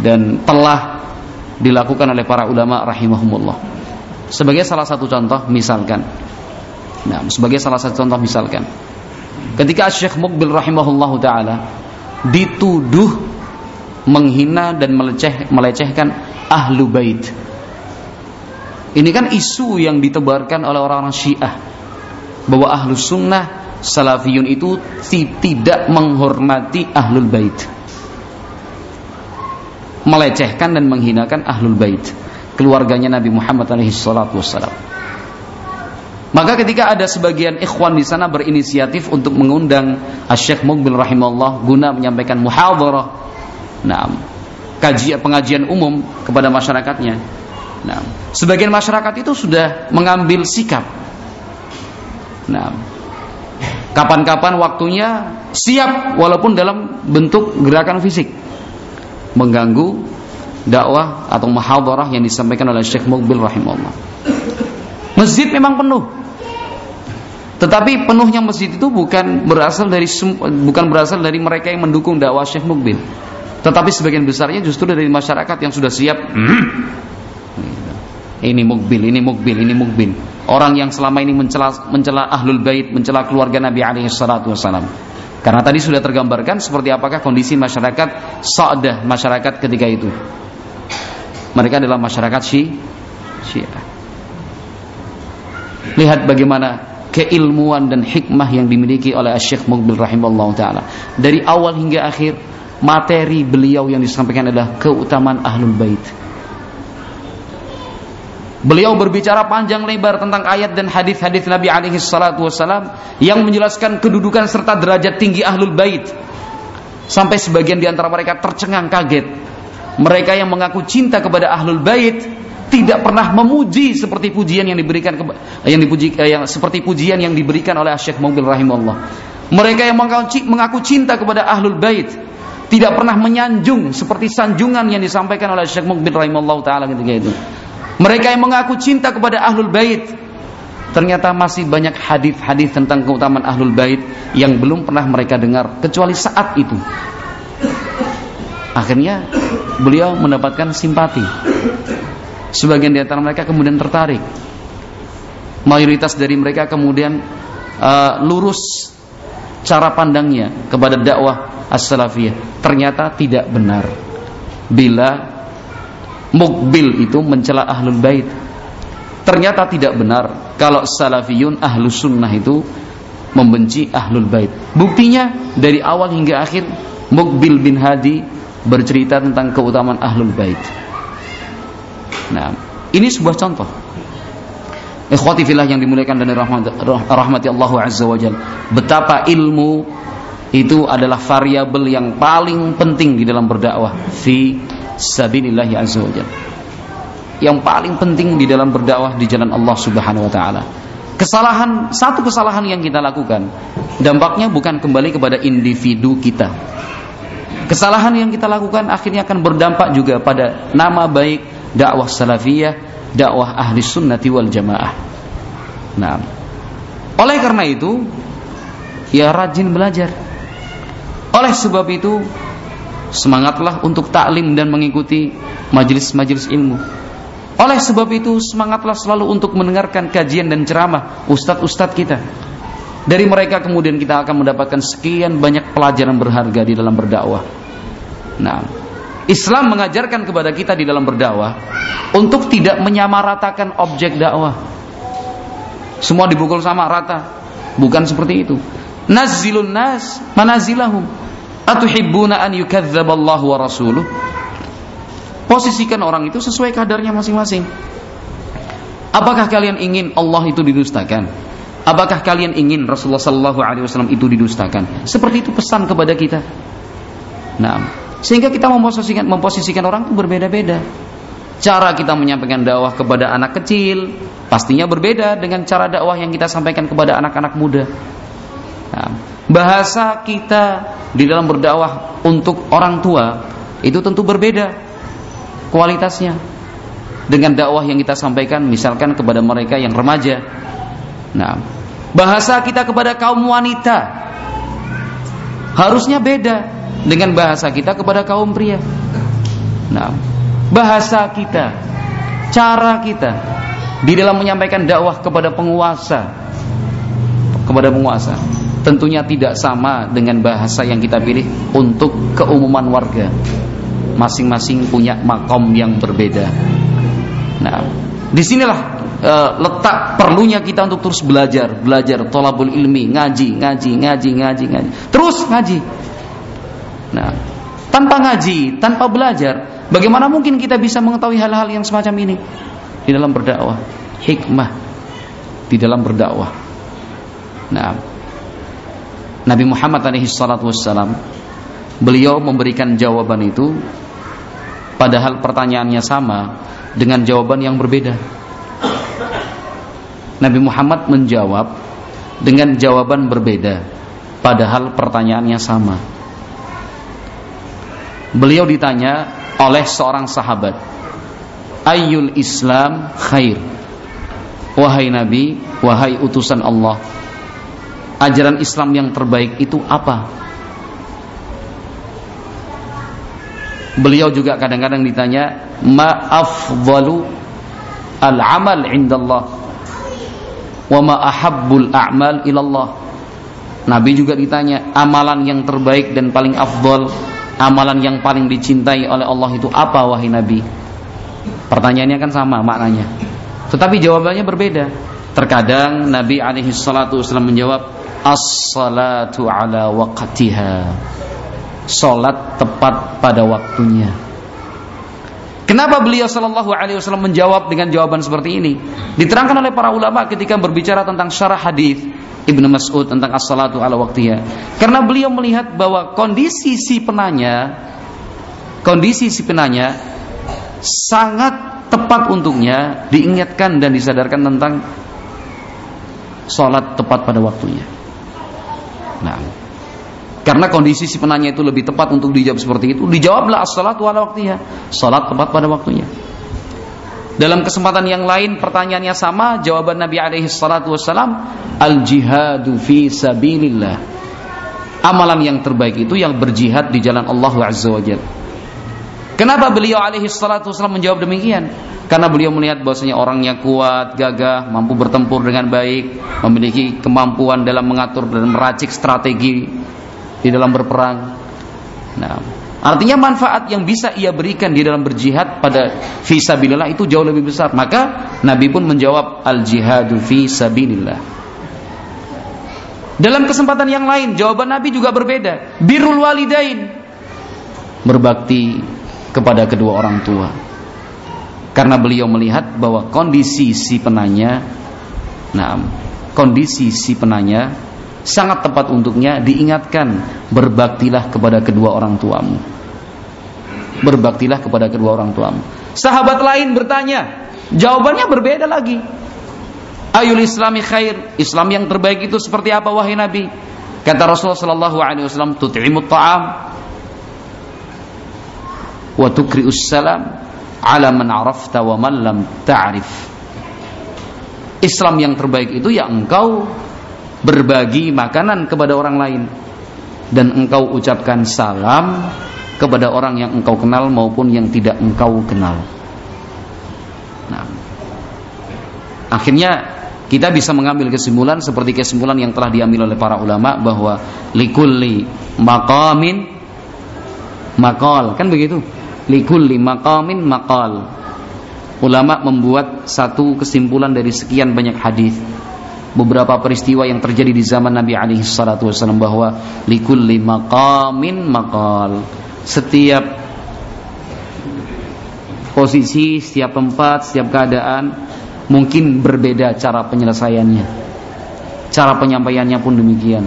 dan telah dilakukan oleh para ulama rahimahumullah. Sebagai salah satu contoh misalkan. Nah, sebagai salah satu contoh misalkan. Ketika Syekh Mukbil rahimahullahu taala dituduh menghina dan meleceh, melecehkan ahlu bait. Ini kan isu yang ditebarkan oleh orang-orang Syiah. Bahwa ahlu sunnah salafiyun itu tidak menghormati ahlul bait, melecehkan dan menghinakan ahlul bait, keluarganya Nabi Muhammad alaihi salatu Maka ketika ada sebagian ikhwan di sana berinisiatif untuk mengundang Syekh Mukbil rahimahullah guna menyampaikan muhadharah Nah, kajian pengajian umum kepada masyarakatnya. Nah, sebagian masyarakat itu sudah mengambil sikap. Nah, kapan-kapan waktunya siap walaupun dalam bentuk gerakan fisik mengganggu dakwah atau muhadharah yang disampaikan oleh Syekh Mukbil rahimahullah. Masjid memang penuh. Tetapi penuhnya masjid itu bukan berasal dari bukan berasal dari mereka yang mendukung dakwah Syekh Mukbil tetapi sebagian besarnya justru dari masyarakat yang sudah siap. *clears throat* Ini mukbil, ini mukbil, ini mukbil. Orang yang selama ini mencela mencela ahlul bait, mencela keluarga Nabi alaihi salatu wasalam. Karena tadi sudah tergambarkan seperti apakah kondisi masyarakat sa'dah masyarakat ketika itu. Mereka adalah masyarakat Syiah. Lihat bagaimana keilmuan dan hikmah yang dimiliki oleh Syekh Mukbil rahimahullah taala. Dari awal hingga akhir materi beliau yang disampaikan adalah keutamaan ahlul bait. Beliau berbicara panjang lebar tentang ayat dan hadis-hadis Nabi alaihi salatu wasalam yang menjelaskan kedudukan serta derajat tinggi ahlul bait. Sampai sebagian di antara mereka tercengang kaget. Mereka yang mengaku cinta kepada ahlul bait tidak pernah memuji seperti pujian yang diberikan yang dipuji eh, yang seperti pujian yang diberikan oleh Syekh Mubil rahimahullah. Mereka yang mengaku cinta kepada ahlul bait tidak pernah menyanjung seperti sanjungan yang disampaikan oleh Syekh Mukbir rahimahullah taala ketika itu. Mereka yang mengaku cinta kepada ahlul bait ternyata masih banyak hadis-hadis tentang keutamaan ahlul bait yang belum pernah mereka dengar kecuali saat itu. Akhirnya beliau mendapatkan simpati. Sebagian di antara mereka kemudian tertarik. Mayoritas dari mereka kemudian uh, lurus cara pandangnya kepada dakwah as-salafiyah. Ternyata tidak benar. Bila mukbil itu mencela ahlul bait. Ternyata tidak benar kalau salafiyun ahlu sunnah itu membenci ahlul bait. Buktinya dari awal hingga akhir Mukbil bin Hadi bercerita tentang keutamaan ahlul bait. Nah, ini sebuah contoh. Ikhwati fillah yang dimuliakan dan rahmat, rahmati Allah Azza wa Betapa ilmu itu adalah variabel yang paling penting di dalam berdakwah fi sabilillah azza wajal. Yang paling penting di dalam berdakwah di jalan Allah Subhanahu wa taala. Kesalahan satu kesalahan yang kita lakukan dampaknya bukan kembali kepada individu kita. Kesalahan yang kita lakukan akhirnya akan berdampak juga pada nama baik dakwah salafiyah, dakwah ahli sunnati wal jamaah. Nah, oleh karena itu, ya rajin belajar. Oleh sebab itu, Semangatlah untuk taklim dan mengikuti majelis-majelis ilmu. Oleh sebab itu, semangatlah selalu untuk mendengarkan kajian dan ceramah ustadz-ustadz kita. Dari mereka kemudian kita akan mendapatkan sekian banyak pelajaran berharga di dalam berdakwah. Nah, Islam mengajarkan kepada kita di dalam berdakwah untuk tidak menyamaratakan objek dakwah. Semua dibukul sama rata. Bukan seperti itu. Nazilun nas manazilahum. Atuhibbuna an yukadzaballahu wa rasuluh? Posisikan orang itu sesuai kadarnya masing-masing. Apakah kalian ingin Allah itu didustakan? Apakah kalian ingin Rasulullah sallallahu alaihi wasallam itu didustakan? Seperti itu pesan kepada kita. Nah, sehingga kita memposisikan memposisikan orang itu berbeda-beda. Cara kita menyampaikan dakwah kepada anak kecil pastinya berbeda dengan cara dakwah yang kita sampaikan kepada anak-anak muda. Nah, bahasa kita di dalam berdakwah untuk orang tua itu tentu berbeda kualitasnya dengan dakwah yang kita sampaikan misalkan kepada mereka yang remaja. Nah, bahasa kita kepada kaum wanita harusnya beda dengan bahasa kita kepada kaum pria. Nah, bahasa kita, cara kita di dalam menyampaikan dakwah kepada penguasa kepada penguasa tentunya tidak sama dengan bahasa yang kita pilih untuk keumuman warga. Masing-masing punya makom yang berbeda. Nah, di sinilah e, letak perlunya kita untuk terus belajar, belajar tolabul ilmi, ngaji, ngaji, ngaji, ngaji, ngaji, terus ngaji. Nah, tanpa ngaji, tanpa belajar, bagaimana mungkin kita bisa mengetahui hal-hal yang semacam ini di dalam berdakwah? Hikmah di dalam berdakwah. Nah, Nabi Muhammad alaihi salatu beliau memberikan jawaban itu padahal pertanyaannya sama dengan jawaban yang berbeda. Nabi Muhammad menjawab dengan jawaban berbeda padahal pertanyaannya sama. Beliau ditanya oleh seorang sahabat, "Ayyul Islam khair?" Wahai Nabi, wahai utusan Allah, ajaran Islam yang terbaik itu apa? Beliau juga kadang-kadang ditanya, "Ma afdalu al-amal indallah wa ma ahabbul a'mal ilallah?" Nabi juga ditanya, amalan yang terbaik dan paling afdal, amalan yang paling dicintai oleh Allah itu apa wahai Nabi? Pertanyaannya kan sama maknanya. Tetapi jawabannya berbeda. Terkadang Nabi alaihi salatu wasallam menjawab, as-salatu ala waqtiha. Salat tepat pada waktunya. Kenapa beliau sallallahu alaihi wasallam menjawab dengan jawaban seperti ini? Diterangkan oleh para ulama ketika berbicara tentang syarah hadis Ibnu Mas'ud tentang as-salatu ala waktiha. Karena beliau melihat bahwa kondisi si penanya kondisi si penanya sangat tepat untuknya diingatkan dan disadarkan tentang sholat tepat pada waktunya. Nah, Karena kondisi si penanya itu lebih tepat untuk dijawab seperti itu, dijawablah as-salatu ala waktiha. Salat tepat pada waktunya. Dalam kesempatan yang lain pertanyaannya sama, jawaban Nabi alaihi salatu wasalam, al-jihadu fi sabilillah. Amalan yang terbaik itu yang berjihad di jalan Allah Azza Kenapa beliau alaihi salatu wasalam menjawab demikian? Karena beliau melihat bahwasanya orangnya kuat, gagah, mampu bertempur dengan baik, memiliki kemampuan dalam mengatur dan meracik strategi di dalam berperang. Nah, artinya manfaat yang bisa ia berikan di dalam berjihad pada fisabilillah itu jauh lebih besar. Maka Nabi pun menjawab al jihadu fi sabilillah. Dalam kesempatan yang lain jawaban Nabi juga berbeda. Birrul walidain. Berbakti kepada kedua orang tua. Karena beliau melihat bahwa kondisi si penanya nah, kondisi si penanya sangat tepat untuknya diingatkan berbaktilah kepada kedua orang tuamu. Berbaktilah kepada kedua orang tuamu. Sahabat lain bertanya, jawabannya berbeda lagi. Ayul Islami khair, Islam yang terbaik itu seperti apa wahai Nabi? Kata Rasulullah sallallahu alaihi wasallam, tut'imut ta'am wa tukri'us salam ala man arafta wa man lam ta'rif. Islam yang terbaik itu ya engkau berbagi makanan kepada orang lain. Dan engkau ucapkan salam kepada orang yang engkau kenal maupun yang tidak engkau kenal. Nah, akhirnya kita bisa mengambil kesimpulan seperti kesimpulan yang telah diambil oleh para ulama bahwa likulli maqamin maqal. Kan begitu? Likulli maqamin maqal. Ulama membuat satu kesimpulan dari sekian banyak hadis beberapa peristiwa yang terjadi di zaman Nabi alaihi salatu wasallam bahwa likulli maqamin maqal. Setiap posisi, setiap tempat, setiap keadaan mungkin berbeda cara penyelesaiannya. Cara penyampaiannya pun demikian.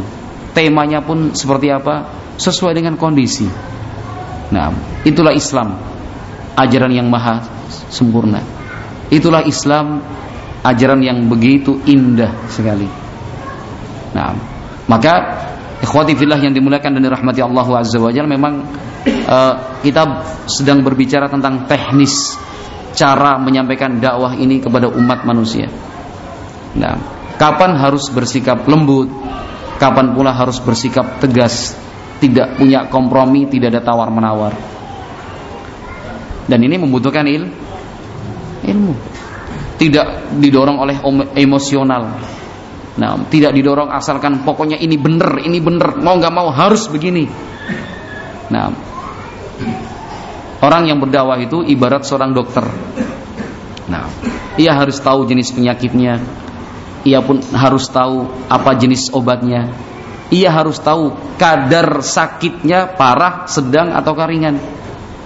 Temanya pun seperti apa? Sesuai dengan kondisi. Nah, itulah Islam. Ajaran yang maha sempurna. Itulah Islam ajaran yang begitu indah sekali. Nah, maka ikhwati fillah yang dimuliakan dan dirahmati Allah Azza wa Jalla memang uh, kita sedang berbicara tentang teknis cara menyampaikan dakwah ini kepada umat manusia. Nah, kapan harus bersikap lembut, kapan pula harus bersikap tegas, tidak punya kompromi, tidak ada tawar menawar. Dan ini membutuhkan il ilmu tidak didorong oleh emosional. Nah, tidak didorong asalkan pokoknya ini benar, ini benar, mau nggak mau harus begini. Nah, orang yang berdakwah itu ibarat seorang dokter. Nah, ia harus tahu jenis penyakitnya, ia pun harus tahu apa jenis obatnya, ia harus tahu kadar sakitnya parah, sedang atau ringan,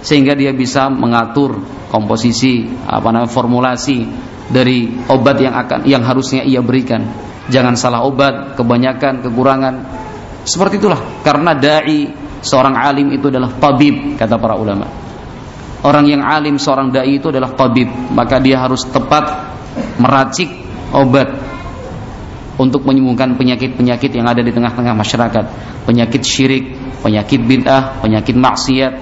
sehingga dia bisa mengatur komposisi apa namanya formulasi dari obat yang akan yang harusnya ia berikan. Jangan salah obat, kebanyakan, kekurangan. Seperti itulah karena dai seorang alim itu adalah tabib kata para ulama. Orang yang alim seorang dai itu adalah tabib, maka dia harus tepat meracik obat untuk menyembuhkan penyakit-penyakit yang ada di tengah-tengah masyarakat, penyakit syirik, penyakit bid'ah, penyakit maksiat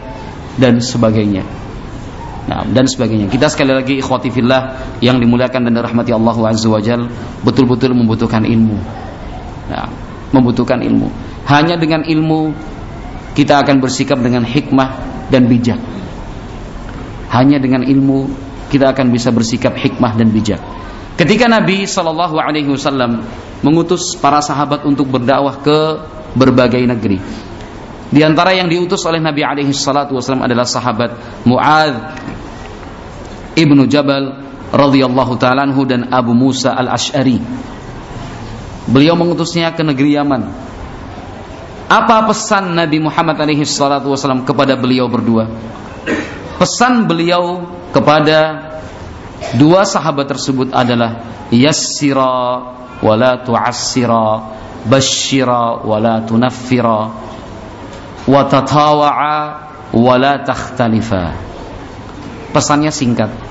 dan sebagainya. Nah, dan sebagainya. Kita sekali lagi ikhwati fillah yang dimuliakan dan dirahmati Allah Azza wa betul-betul membutuhkan ilmu. Nah, membutuhkan ilmu. Hanya dengan ilmu kita akan bersikap dengan hikmah dan bijak. Hanya dengan ilmu kita akan bisa bersikap hikmah dan bijak. Ketika Nabi Shallallahu Alaihi Wasallam mengutus para sahabat untuk berdakwah ke berbagai negeri, di antara yang diutus oleh Nabi alaihi wasallam adalah sahabat Muad ibnu Jabal radhiyallahu taala dan Abu Musa al Ashari. Beliau mengutusnya ke negeri Yaman. Apa pesan Nabi Muhammad alaihi salatu wasallam kepada beliau berdua? Pesan beliau kepada dua sahabat tersebut adalah yassira wala tu'assira basyira wala tunaffira wa tatawa'a wa la takhtalifa. Pesannya singkat.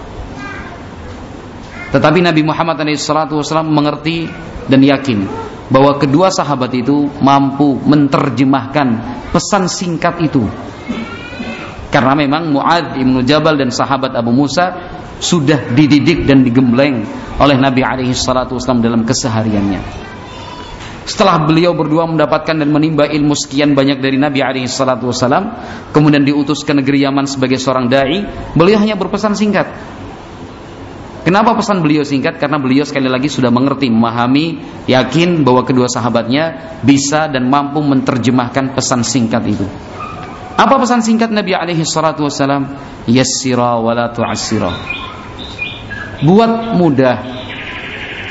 Tetapi Nabi Muhammad SAW mengerti dan yakin bahwa kedua sahabat itu mampu menerjemahkan pesan singkat itu. Karena memang Muad ibnu Jabal dan sahabat Abu Musa sudah dididik dan digembleng oleh Nabi alaihi wasallam dalam kesehariannya. Setelah beliau berdua mendapatkan dan menimba ilmu sekian banyak dari Nabi alaihi wasallam, kemudian diutus ke negeri Yaman sebagai seorang dai, beliau hanya berpesan singkat. Kenapa pesan beliau singkat? Karena beliau sekali lagi sudah mengerti, memahami, yakin bahwa kedua sahabatnya bisa dan mampu menerjemahkan pesan singkat itu. Apa pesan singkat Nabi alaihi salatu wasallam? Yassira wa la tu'assira. Buat mudah.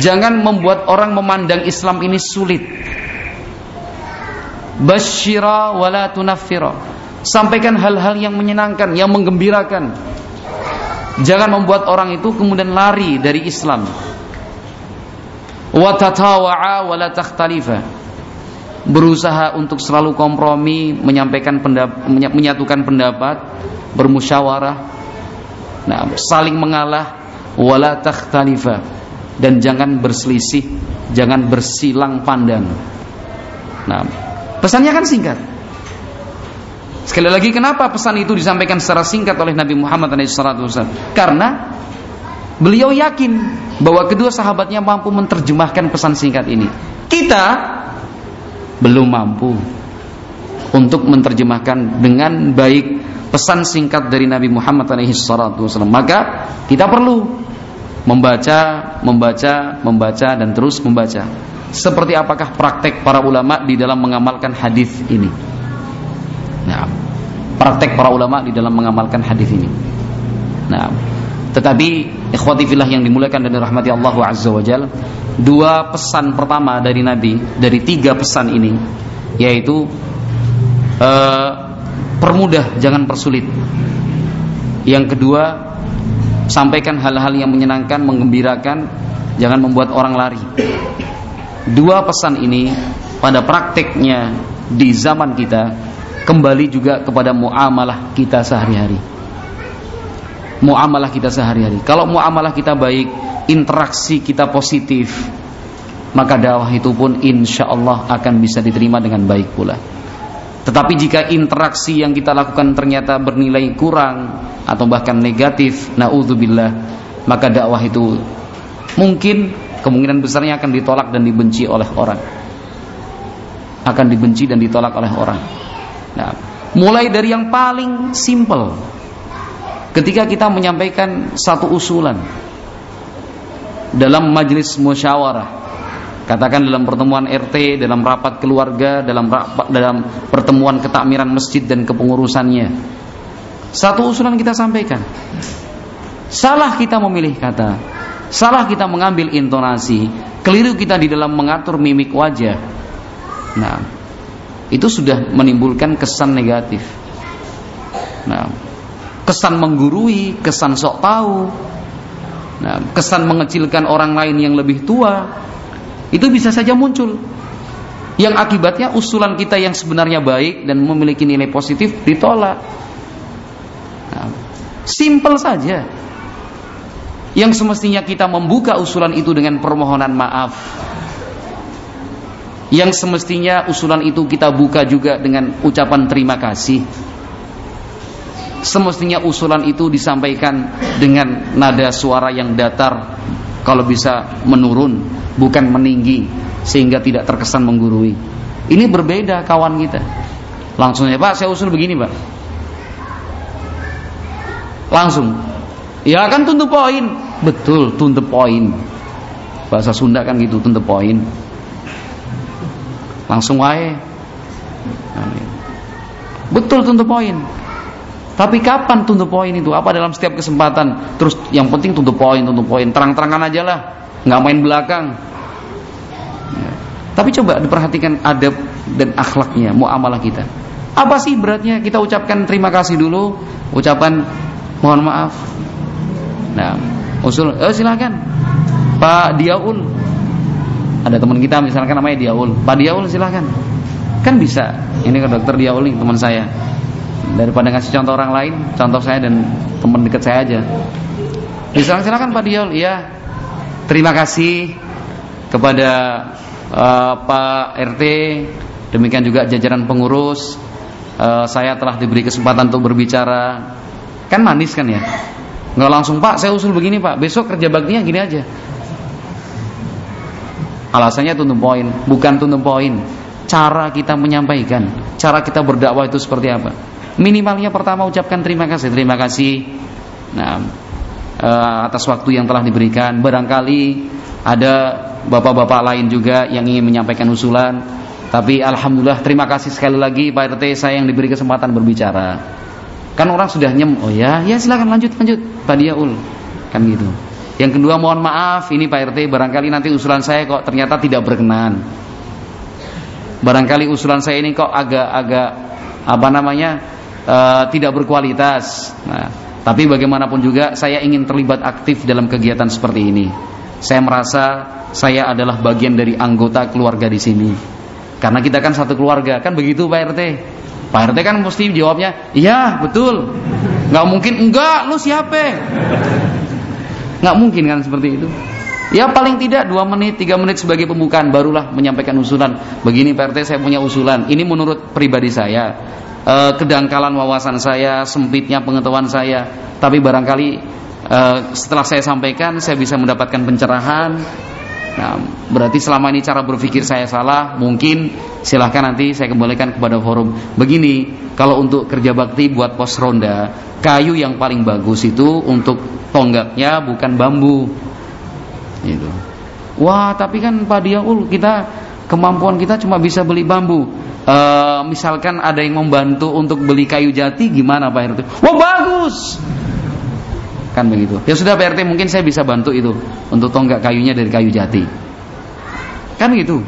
Jangan membuat orang memandang Islam ini sulit. Basyira wa la tunaffira. Sampaikan hal-hal yang menyenangkan, yang menggembirakan Jangan membuat orang itu kemudian lari dari Islam. Wa tatawa'a. Berusaha untuk selalu kompromi, menyampaikan pendapat, menyatukan pendapat, bermusyawarah. Nah, saling mengalah dan jangan berselisih, jangan bersilang pandang. Nah, pesannya kan singkat. Sekali lagi kenapa pesan itu disampaikan secara singkat oleh Nabi Muhammad SAW? Karena beliau yakin bahwa kedua sahabatnya mampu menerjemahkan pesan singkat ini. Kita belum mampu untuk menerjemahkan dengan baik pesan singkat dari Nabi Muhammad SAW. Maka kita perlu membaca, membaca, membaca dan terus membaca. Seperti apakah praktek para ulama di dalam mengamalkan hadis ini? Nah, praktek para ulama di dalam mengamalkan hadis ini. Nah, tetapi ikhwati fillah yang dimuliakan dan dirahmati Allah Azza wa Jal, dua pesan pertama dari Nabi dari tiga pesan ini yaitu uh, permudah jangan persulit. Yang kedua, sampaikan hal-hal yang menyenangkan, menggembirakan, jangan membuat orang lari. Dua pesan ini pada prakteknya di zaman kita kembali juga kepada muamalah kita sehari-hari. Muamalah kita sehari-hari. Kalau muamalah kita baik, interaksi kita positif, maka dakwah itu pun insya Allah akan bisa diterima dengan baik pula. Tetapi jika interaksi yang kita lakukan ternyata bernilai kurang atau bahkan negatif, naudzubillah, maka dakwah itu mungkin kemungkinan besarnya akan ditolak dan dibenci oleh orang. Akan dibenci dan ditolak oleh orang. Nah, mulai dari yang paling simple. Ketika kita menyampaikan satu usulan dalam majelis musyawarah, katakan dalam pertemuan RT, dalam rapat keluarga, dalam rapat, dalam pertemuan ketakmiran masjid dan kepengurusannya. Satu usulan kita sampaikan. Salah kita memilih kata, salah kita mengambil intonasi, keliru kita di dalam mengatur mimik wajah. Nah, itu sudah menimbulkan kesan negatif. Nah, kesan menggurui, kesan sok tahu, nah, kesan mengecilkan orang lain yang lebih tua, itu bisa saja muncul. Yang akibatnya usulan kita yang sebenarnya baik dan memiliki nilai positif ditolak. Nah, simple saja. Yang semestinya kita membuka usulan itu dengan permohonan maaf yang semestinya usulan itu kita buka juga dengan ucapan terima kasih. Semestinya usulan itu disampaikan dengan nada suara yang datar, kalau bisa menurun, bukan meninggi, sehingga tidak terkesan menggurui. Ini berbeda kawan kita. Langsung ya Pak, saya usul begini Pak. Langsung. Ya kan tuntut poin. Betul, tuntut poin. Bahasa Sunda kan gitu, tuntut poin langsung wae. Betul tuntut poin. Tapi kapan tuntut poin itu? Apa dalam setiap kesempatan? Terus yang penting tuntut poin tuntut poin. Terang-terangan aja lah. Nggak main belakang. Ya. tapi coba diperhatikan adab dan akhlaknya muamalah kita. Apa sih beratnya? Kita ucapkan terima kasih dulu. Ucapan mohon maaf. Nah usul eh silakan. Pak Diaul ada teman kita misalkan namanya Diaul. Pak Diaul silahkan kan bisa. Ini ke dokter Diaul nih teman saya. Daripada ngasih contoh orang lain contoh saya dan teman dekat saya aja. Misalkan silakan Pak Diaul. Iya. Terima kasih kepada uh, Pak RT, demikian juga jajaran pengurus, uh, saya telah diberi kesempatan untuk berbicara. Kan manis kan ya? Nggak langsung Pak, saya usul begini Pak, besok kerja baktinya gini aja. Alasannya tuntun poin, bukan tuntun poin. Cara kita menyampaikan, cara kita berdakwah itu seperti apa? Minimalnya pertama ucapkan terima kasih, terima kasih. Nah, atas waktu yang telah diberikan. Barangkali ada bapak-bapak lain juga yang ingin menyampaikan usulan. Tapi alhamdulillah terima kasih sekali lagi Pak RT saya yang diberi kesempatan berbicara. Kan orang sudah nyem, oh ya, ya silakan lanjut lanjut Pak Diaul. Kan gitu. Yang kedua mohon maaf ini Pak RT barangkali nanti usulan saya kok ternyata tidak berkenan. Barangkali usulan saya ini kok agak-agak apa namanya uh, tidak berkualitas. Nah, tapi bagaimanapun juga saya ingin terlibat aktif dalam kegiatan seperti ini. Saya merasa saya adalah bagian dari anggota keluarga di sini. Karena kita kan satu keluarga, kan begitu Pak RT. Pak RT kan mesti jawabnya, iya betul. Nggak mungkin enggak, lu siapa? Nggak mungkin kan seperti itu. Ya paling tidak dua menit, tiga menit sebagai pembukaan barulah menyampaikan usulan. Begini Pak RT saya punya usulan. Ini menurut pribadi saya uh, kedangkalan wawasan saya, sempitnya pengetahuan saya. Tapi barangkali uh, setelah saya sampaikan, saya bisa mendapatkan pencerahan. Nah, berarti selama ini cara berpikir saya salah, mungkin silahkan nanti saya kembalikan kepada forum. Begini, kalau untuk kerja bakti buat pos ronda, kayu yang paling bagus itu untuk tonggaknya bukan bambu. Gitu. Wah, tapi kan Pak Diaul kita kemampuan kita cuma bisa beli bambu e, misalkan ada yang membantu untuk beli kayu jati gimana Pak RT? Wah bagus. Kan begitu. Ya sudah Pak RT mungkin saya bisa bantu itu untuk tonggak kayunya dari kayu jati. Kan gitu.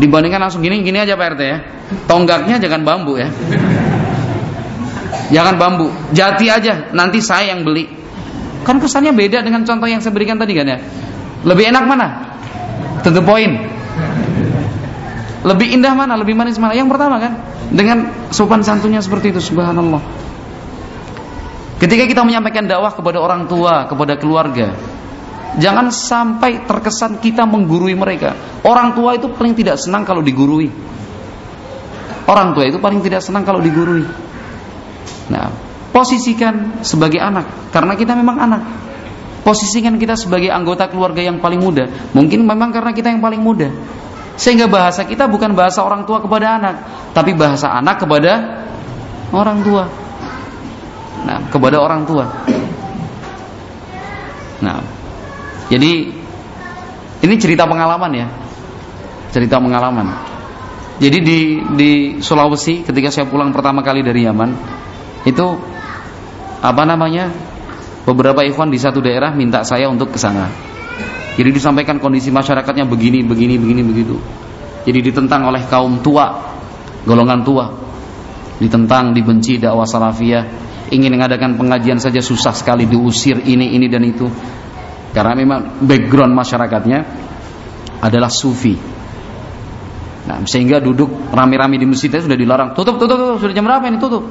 Dibandingkan langsung gini gini aja Pak RT ya. Tonggaknya jangan bambu ya. Jangan bambu, jati aja. Nanti saya yang beli. Kan kesannya beda dengan contoh yang saya berikan tadi kan ya. Lebih enak mana? Tentu poin. Lebih indah mana? Lebih manis mana? Yang pertama kan dengan sopan santunnya seperti itu subhanallah. Ketika kita menyampaikan dakwah kepada orang tua, kepada keluarga, jangan sampai terkesan kita menggurui mereka. Orang tua itu paling tidak senang kalau digurui. Orang tua itu paling tidak senang kalau digurui. Nah, posisikan sebagai anak karena kita memang anak. Posisikan kita sebagai anggota keluarga yang paling muda. Mungkin memang karena kita yang paling muda. Sehingga bahasa kita bukan bahasa orang tua kepada anak, tapi bahasa anak kepada orang tua. Nah, kepada orang tua. Nah, jadi ini cerita pengalaman ya, cerita pengalaman. Jadi di di Sulawesi ketika saya pulang pertama kali dari Yaman itu apa namanya beberapa ikhwan di satu daerah minta saya untuk ke sana jadi disampaikan kondisi masyarakatnya begini, begini, begini, begitu. Jadi ditentang oleh kaum tua, golongan tua. Ditentang, dibenci dakwah salafiyah. Ingin mengadakan pengajian saja susah sekali diusir ini, ini dan itu. Karena memang background masyarakatnya adalah sufi. Nah, sehingga duduk rame-rame di masjidnya sudah dilarang. Tutup, tutup, tutup. Sudah jam berapa ini? Tutup.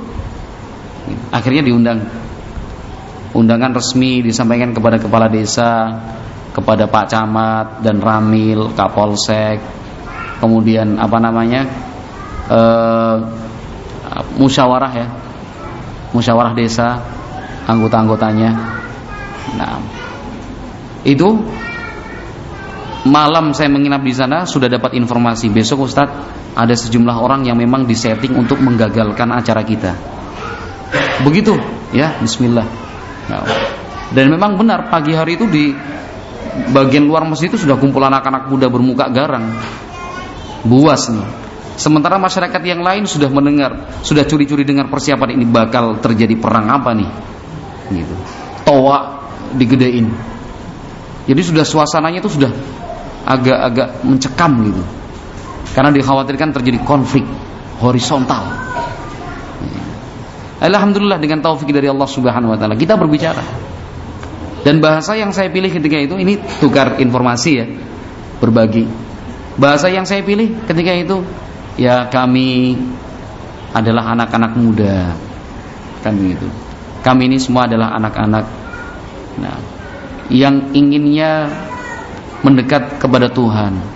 Akhirnya diundang. Undangan resmi disampaikan kepada kepala desa, kepada Pak Camat dan Ramil, Kapolsek, kemudian apa namanya e, musyawarah ya, musyawarah desa, anggota-anggotanya. Nah, itu malam saya menginap di sana sudah dapat informasi besok Ustadz ada sejumlah orang yang memang disetting untuk menggagalkan acara kita. Begitu ya, Bismillah. Nah, dan memang benar pagi hari itu di bagian luar masjid itu sudah kumpul anak-anak muda bermuka garang. Buas nih. Sementara masyarakat yang lain sudah mendengar, sudah curi-curi dengar persiapan ini bakal terjadi perang apa nih? Gitu. Toa digedein. Jadi sudah suasananya itu sudah agak-agak mencekam gitu. Karena dikhawatirkan terjadi konflik horizontal. Alhamdulillah dengan taufik dari Allah Subhanahu wa taala kita berbicara. Dan bahasa yang saya pilih ketika itu ini tukar informasi ya, berbagi. Bahasa yang saya pilih ketika itu ya kami adalah anak-anak muda. Kan begitu. Kami ini semua adalah anak-anak nah, yang inginnya mendekat kepada Tuhan.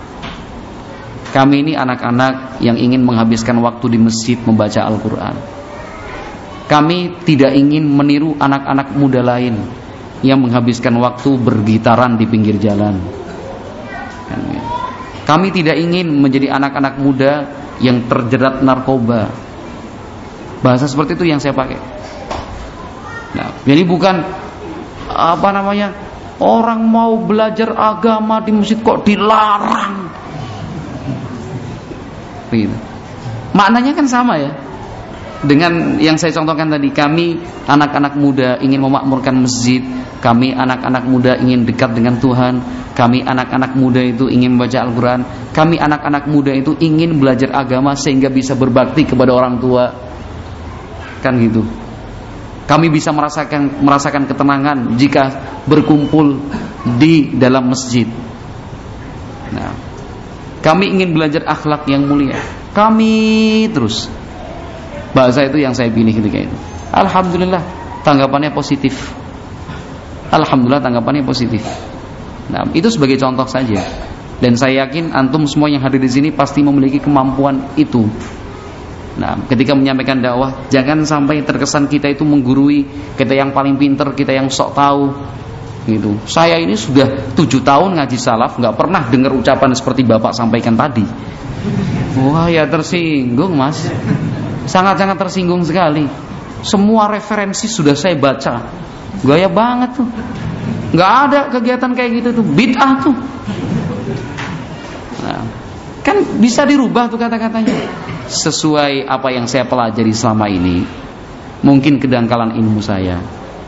kami ini anak-anak yang ingin menghabiskan waktu di masjid membaca Al-Quran. Kami tidak ingin meniru anak-anak muda lain yang menghabiskan waktu bergitaran di pinggir jalan. Kan gitu. Kami tidak ingin menjadi anak-anak muda yang terjerat narkoba. Bahasa seperti itu yang saya pakai. Nah, jadi bukan apa namanya orang mau belajar agama di masjid kok dilarang. Gitu. Maknanya kan sama ya dengan yang saya contohkan tadi kami anak-anak muda ingin memakmurkan masjid kami anak-anak muda ingin dekat dengan Tuhan kami anak-anak muda itu ingin membaca Al-Quran kami anak-anak muda itu ingin belajar agama sehingga bisa berbakti kepada orang tua. Kan gitu. Kami bisa merasakan merasakan ketenangan jika berkumpul di dalam masjid. Nah kami ingin belajar akhlak yang mulia. Kami terus Bahasa itu yang saya pilih ketika itu. Alhamdulillah tanggapannya positif. Alhamdulillah tanggapannya positif. Nah, itu sebagai contoh saja. Dan saya yakin antum semua yang hadir di sini pasti memiliki kemampuan itu. Nah, ketika menyampaikan dakwah, jangan sampai terkesan kita itu menggurui, kita yang paling pinter, kita yang sok tahu. Gitu. Saya ini sudah tujuh tahun ngaji salaf, nggak pernah dengar ucapan seperti bapak sampaikan tadi. Wah ya tersinggung mas sangat-sangat tersinggung sekali. Semua referensi sudah saya baca. Gaya banget tuh. Gak ada kegiatan kayak gitu tuh. Bid'ah tuh. Nah, kan bisa dirubah tuh kata-katanya. Sesuai apa yang saya pelajari selama ini. Mungkin kedangkalan ilmu saya.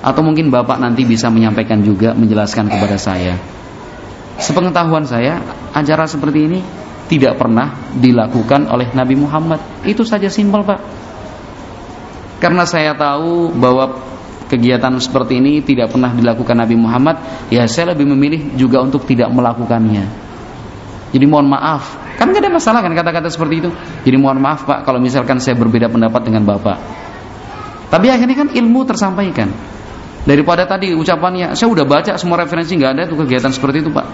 Atau mungkin Bapak nanti bisa menyampaikan juga, menjelaskan kepada saya. Sepengetahuan saya, acara seperti ini tidak pernah dilakukan oleh Nabi Muhammad. Itu saja simpel, Pak. Karena saya tahu bahwa kegiatan seperti ini tidak pernah dilakukan Nabi Muhammad, ya saya lebih memilih juga untuk tidak melakukannya. Jadi mohon maaf, kan gak ada masalah kan kata-kata seperti itu. Jadi mohon maaf Pak kalau misalkan saya berbeda pendapat dengan Bapak. Tapi akhirnya kan ilmu tersampaikan. Daripada tadi ucapannya, saya udah baca semua referensi nggak ada tuh kegiatan seperti itu Pak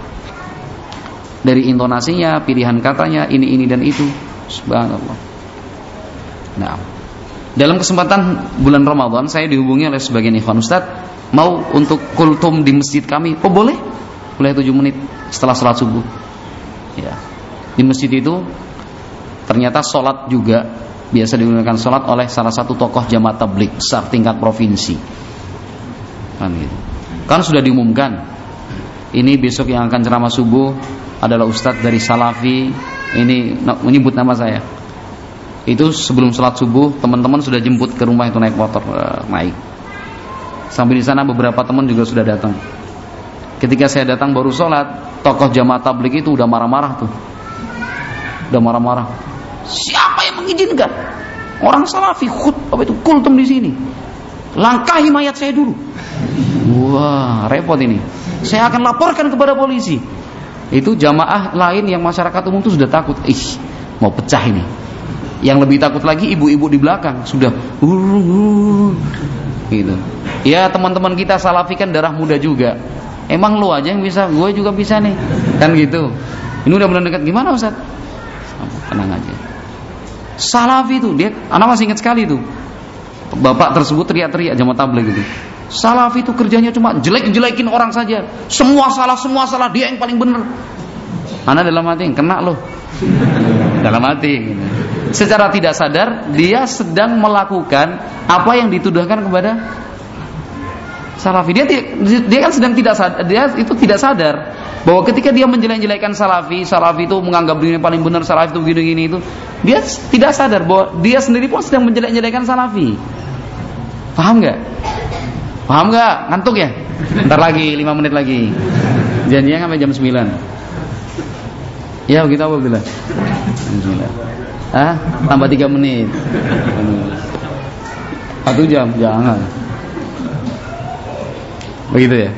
dari intonasinya, pilihan katanya, ini ini dan itu. Subhanallah. Nah, dalam kesempatan bulan Ramadan saya dihubungi oleh sebagian ikhwan Ustaz mau untuk kultum di masjid kami. Oh boleh? Boleh 7 menit setelah sholat subuh. Ya. Di masjid itu ternyata sholat juga biasa digunakan sholat oleh salah satu tokoh jamaah tablik besar tingkat provinsi. Kan gitu. Kan sudah diumumkan. Ini besok yang akan ceramah subuh adalah ustadz dari Salafi. Ini menyebut nama saya. Itu sebelum sholat subuh teman-teman sudah jemput ke rumah itu naik motor uh, naik. Sampai di sana beberapa teman juga sudah datang. Ketika saya datang baru sholat tokoh jamaah tablik itu udah marah-marah tuh. Udah marah-marah. Siapa yang mengizinkan? Orang salafi khut apa itu kultum di sini. Langkahi mayat saya dulu. Wah repot ini. Saya akan laporkan kepada polisi itu jamaah lain yang masyarakat umum itu sudah takut. Ih mau pecah ini. Yang lebih takut lagi ibu-ibu di belakang. Sudah uh, gitu. Ya teman-teman kita salafikan darah muda juga. Emang lu aja yang bisa gue juga bisa nih. Kan gitu. Ini udah mulai dekat. Gimana Ustaz? Tenang aja. Salafi itu dia anak masih ingat sekali itu bapak tersebut teriak-teriak jamaah tabligh gitu Salafi itu kerjanya cuma jelek-jelekin orang saja. Semua salah, semua salah, dia yang paling benar. Anak dalam hati, kena loh. *laughs* dalam hati. Secara tidak sadar, dia sedang melakukan apa yang dituduhkan kepada Salafi. Dia dia kan sedang tidak sadar, dia itu tidak sadar bahwa ketika dia menjelek-jelekan Salafi, Salafi itu menganggap dirinya paling benar, Salafi itu gini-gini itu, dia tidak sadar bahwa dia sendiri pun sedang menjelek-jelekan Salafi. Paham nggak? Paham gak? Ngantuk ya? Ntar lagi, 5 menit lagi. Janjinya sampai jam 9 Ya begitu apa bilang? Ah, tambah 3 menit. Satu jam, jangan. Begitu ya?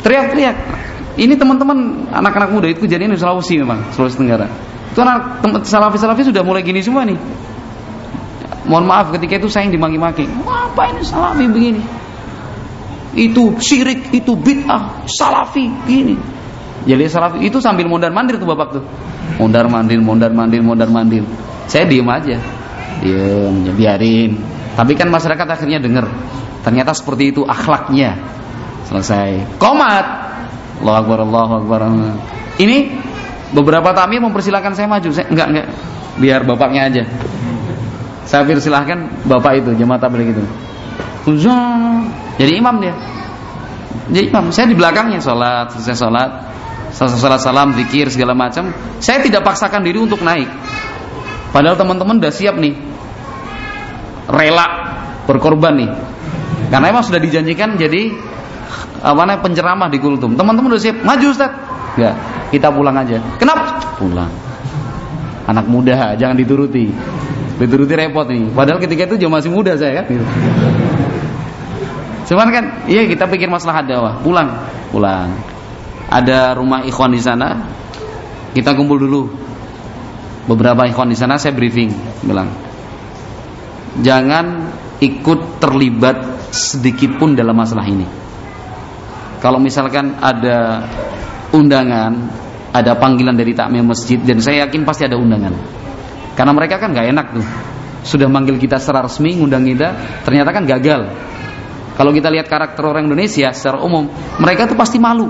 Teriak-teriak. Ini teman-teman anak-anak muda itu kejadian di Sulawesi memang Sulawesi Tenggara. Itu anak salafi-salafi sudah mulai gini semua nih. Mohon maaf ketika itu saya yang dimaki-maki. Apa ini salafi begini itu syirik, itu bid'ah, salafi, gini. Jadi salafi itu sambil mondar mandir tuh bapak tuh. mondar mandir mondar mandir mondar mandir saya diem aja. Diem ya biarin. Tapi kan masyarakat akhirnya dengar ternyata seperti itu akhlaknya. Selesai. Komat! Allah Akbar Allah Akbar. Ini beberapa tamir mempersilahkan saya maju. Saya enggak enggak. Biar bapaknya aja. Saya persilahkan bapak itu jemaah tabligh itu jadi imam dia. Jadi imam. Saya di belakangnya sholat selesai sholat. Selesai sholat salam zikir segala macam. Saya tidak paksakan diri untuk naik. Padahal teman-teman udah siap nih. Rela berkorban nih. Karena emang sudah dijanjikan jadi apa namanya penceramah di kultum. Teman-teman udah siap. Maju Ustaz. Enggak kita pulang aja. Kenapa? Pulang. Anak muda jangan dituruti. Dituruti repot nih. Padahal ketika itu jauh masih muda saya kan. Cuman kan, iya kita pikir masalah dakwah. Pulang, pulang. Ada rumah ikhwan di sana. Kita kumpul dulu. Beberapa ikhwan di sana saya briefing, bilang, jangan ikut terlibat sedikit pun dalam masalah ini. Kalau misalkan ada undangan, ada panggilan dari takmir masjid dan saya yakin pasti ada undangan. Karena mereka kan nggak enak tuh. Sudah manggil kita secara resmi, ngundang kita, ternyata kan gagal kalau kita lihat karakter orang Indonesia secara umum, mereka itu pasti malu.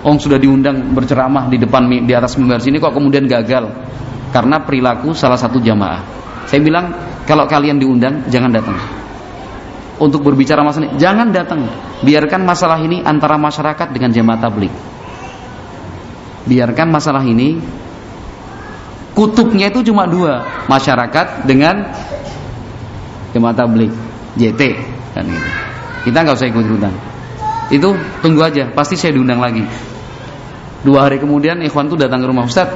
Om sudah diundang berceramah di depan di atas mimbar sini kok kemudian gagal karena perilaku salah satu jamaah. Saya bilang kalau kalian diundang jangan datang. Untuk berbicara masalah ini jangan datang. Biarkan masalah ini antara masyarakat dengan jamaah tablik. Biarkan masalah ini kutubnya itu cuma dua, masyarakat dengan jamaah tablik, JT kan gitu. Kita nggak usah ikut ikutan. Itu tunggu aja, pasti saya diundang lagi. Dua hari kemudian Ikhwan tuh datang ke rumah Ustaz,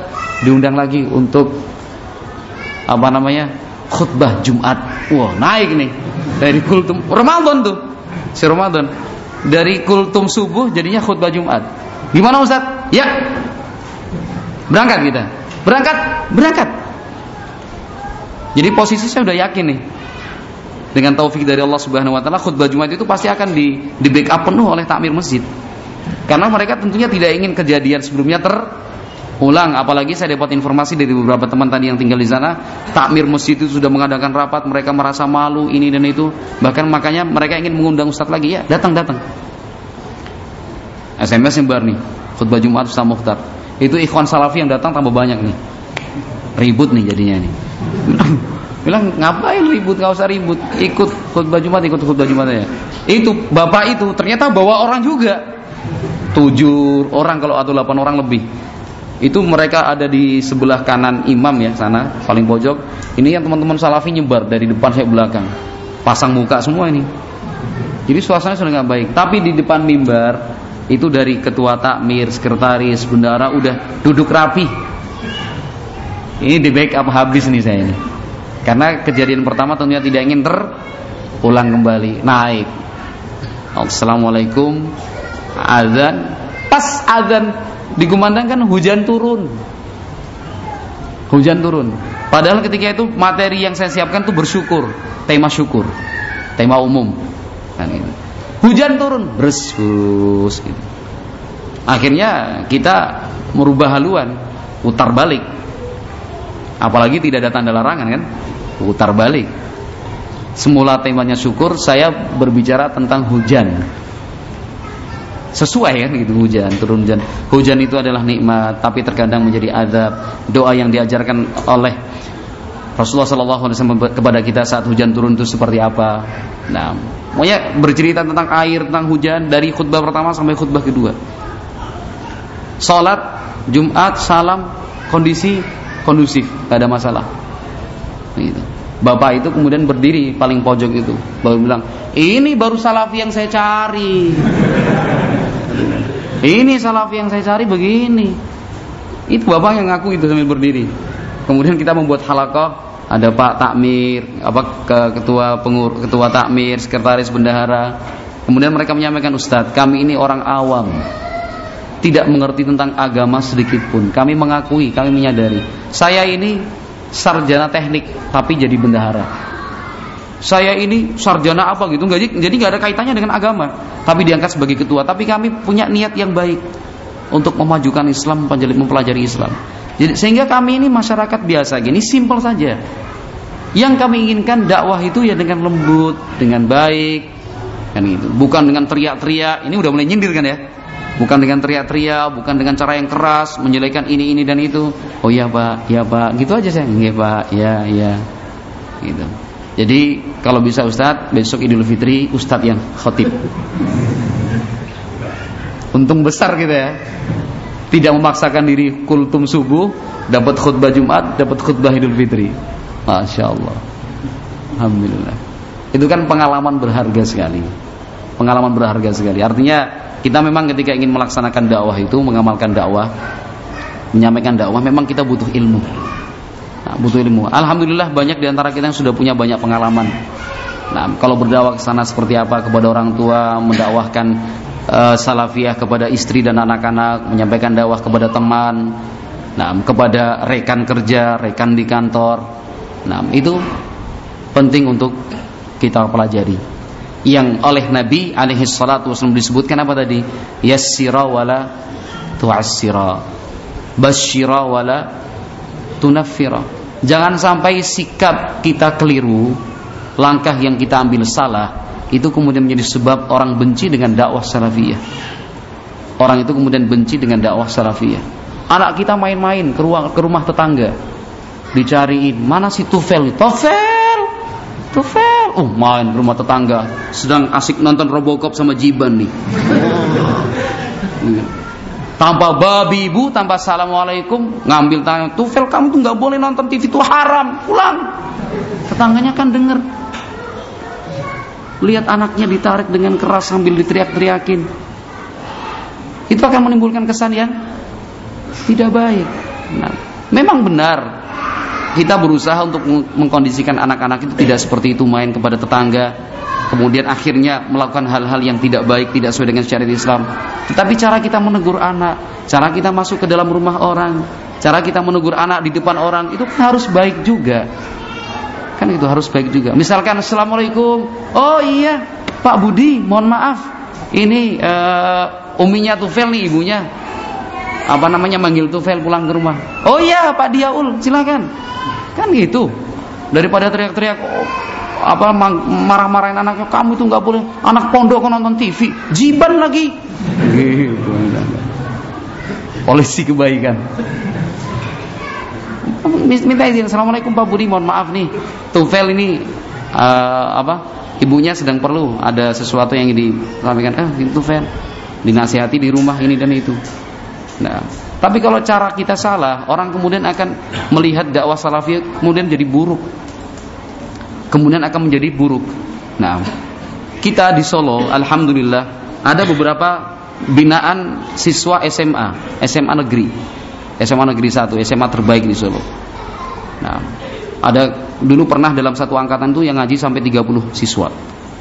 diundang lagi untuk apa namanya khutbah Jumat. Wah naik nih dari kultum Ramadan tuh, si Ramadan dari kultum subuh jadinya khutbah Jumat. Gimana Ustaz? Ya, berangkat kita, berangkat, berangkat. Jadi posisi saya udah yakin nih dengan taufik dari Allah Subhanahu wa taala khutbah Jumat itu pasti akan di di backup penuh oleh takmir masjid. Karena mereka tentunya tidak ingin kejadian sebelumnya terulang. Apalagi saya dapat informasi dari beberapa teman tadi yang tinggal di sana takmir masjid itu sudah mengadakan rapat mereka merasa malu ini dan itu. Bahkan makanya mereka ingin mengundang ustadz lagi. Ya datang datang. SMS yang nih khutbah Jumat Ustaz Mukhtar. Itu ikhwan salafi yang datang tambah banyak nih. Ribut nih jadinya nih bilang ngapain ribut? Nggak usah ribut. Ikut khutbah jumat ikut khutbah jumat ya itu bapak itu ternyata bawa orang juga. Tujuh orang kalau atau delapan orang lebih. Itu mereka ada di sebelah kanan imam ya sana paling pojok. Ini yang teman-teman salafi nyebar dari depan saya belakang. Pasang muka semua ini. Jadi suasananya sudah nggak baik. Tapi di depan mimbar itu dari ketua takmir sekretaris bendara udah duduk rapi. Ini di backup habis nih saya ini karena kejadian pertama tentunya tidak ingin terulang kembali. Naik. Assalamualaikum. Azan. Pas azan digumandangkan hujan turun. Hujan turun. Padahal ketika itu materi yang saya siapkan itu bersyukur, tema syukur, tema umum. Kan gitu. Hujan turun, bersus gitu. Akhirnya kita merubah haluan, putar balik. Apalagi tidak ada tanda larangan kan? Putar balik. Semula temanya syukur, saya berbicara tentang hujan. Sesuai kan gitu hujan, turun hujan. Hujan itu adalah nikmat, tapi terkadang menjadi adab. Doa yang diajarkan oleh Rasulullah Shallallahu Alaihi Wasallam kepada kita saat hujan turun itu seperti apa. Nah, maunya bercerita tentang air, tentang hujan dari khutbah pertama sampai khutbah kedua. Salat Jumat, salam, kondisi kondusif, tidak ada masalah. Gitu. Bapak itu kemudian berdiri paling pojok itu, baru bilang, ini baru salafi yang saya cari. Ini salafi yang saya cari begini. Itu bapak yang ngaku itu sambil berdiri. Kemudian kita membuat halakoh, ada Pak Takmir, apa ke ketua pengur, ketua Takmir, sekretaris bendahara. Kemudian mereka menyampaikan Ustadz, kami ini orang awam, tidak mengerti tentang agama sedikit pun. Kami mengakui, kami menyadari. Saya ini sarjana teknik tapi jadi bendahara. Saya ini sarjana apa gitu, nggak jadi nggak ada kaitannya dengan agama, tapi diangkat sebagai ketua. Tapi kami punya niat yang baik untuk memajukan Islam, mempelajari Islam. Jadi sehingga kami ini masyarakat biasa gini, simpel saja. Yang kami inginkan dakwah itu ya dengan lembut, dengan baik, kan gitu. Bukan dengan teriak-teriak. Ini udah mulai nyindir kan ya? Bukan dengan teriak-teriak, bukan dengan cara yang keras, menjelekan ini, ini dan itu. Oh iya pak, ya pak, gitu aja saya. Iya pak, ya, ya, gitu. Jadi kalau bisa Ustadz besok Idul Fitri Ustadz yang khotib. Untung besar gitu ya. Tidak memaksakan diri kultum subuh, dapat khutbah Jumat, dapat khutbah Idul Fitri. Masya Allah. Alhamdulillah. Itu kan pengalaman berharga sekali. Pengalaman berharga sekali. Artinya kita memang ketika ingin melaksanakan dakwah itu, mengamalkan dakwah, menyampaikan dakwah, memang kita butuh ilmu. Nah, butuh ilmu. Alhamdulillah banyak di antara kita yang sudah punya banyak pengalaman. Nah, kalau berdakwah ke sana seperti apa kepada orang tua, mendakwahkan uh, salafiyah kepada istri dan anak-anak, menyampaikan dakwah kepada teman, nah, kepada rekan kerja, rekan di kantor. Nah, itu penting untuk kita pelajari yang oleh Nabi alaihi salatu wasallam disebutkan apa tadi? Yassira wala tu'assira. Basyira wala tunaffira. Jangan sampai sikap kita keliru, langkah yang kita ambil salah, itu kemudian menjadi sebab orang benci dengan dakwah salafiyah. Orang itu kemudian benci dengan dakwah salafiyah. Anak kita main-main ke rumah, ke rumah tetangga, dicariin mana si Tufel? Tufel, Tufel. Oh main rumah tetangga, sedang asik nonton Robocop sama Jiban nih. tanpa babi ibu, tanpa assalamualaikum, ngambil tangan. Tufel kamu tuh nggak boleh nonton TV itu haram, pulang. Tetangganya kan denger. Lihat anaknya ditarik dengan keras sambil diteriak-teriakin. Itu akan menimbulkan kesan yang tidak baik. Nah, memang benar kita berusaha untuk mengkondisikan anak-anak itu tidak seperti itu main kepada tetangga kemudian akhirnya melakukan hal-hal yang tidak baik tidak sesuai dengan syariat Islam. Tetapi cara kita menegur anak cara kita masuk ke dalam rumah orang cara kita menegur anak di depan orang itu kan harus baik juga. Kan itu harus baik juga. Misalkan assalamualaikum. Oh iya. Pak Budi mohon maaf. Ini uh, uminya Tufel nih ibunya apa namanya manggil Tufel pulang ke rumah oh iya Pak Diaul silakan Kan gitu. Daripada teriak-teriak apa marah-marahin anaknya, kamu itu nggak boleh anak pondok nonton TV, jiban lagi. Gitu. Polisi kebaikan. Minta izin, assalamualaikum Pak Budi, mohon maaf nih, Tufel ini uh, apa? Ibunya sedang perlu ada sesuatu yang disampaikan. Eh, Tufel dinasihati di rumah ini dan itu. Nah, tapi kalau cara kita salah, orang kemudian akan melihat dakwah salafiyah kemudian jadi buruk. Kemudian akan menjadi buruk. Nah, kita di Solo, alhamdulillah ada beberapa binaan siswa SMA, SMA negeri. SMA negeri 1, SMA terbaik di Solo. Nah, ada dulu pernah dalam satu angkatan itu yang ngaji sampai 30 siswa.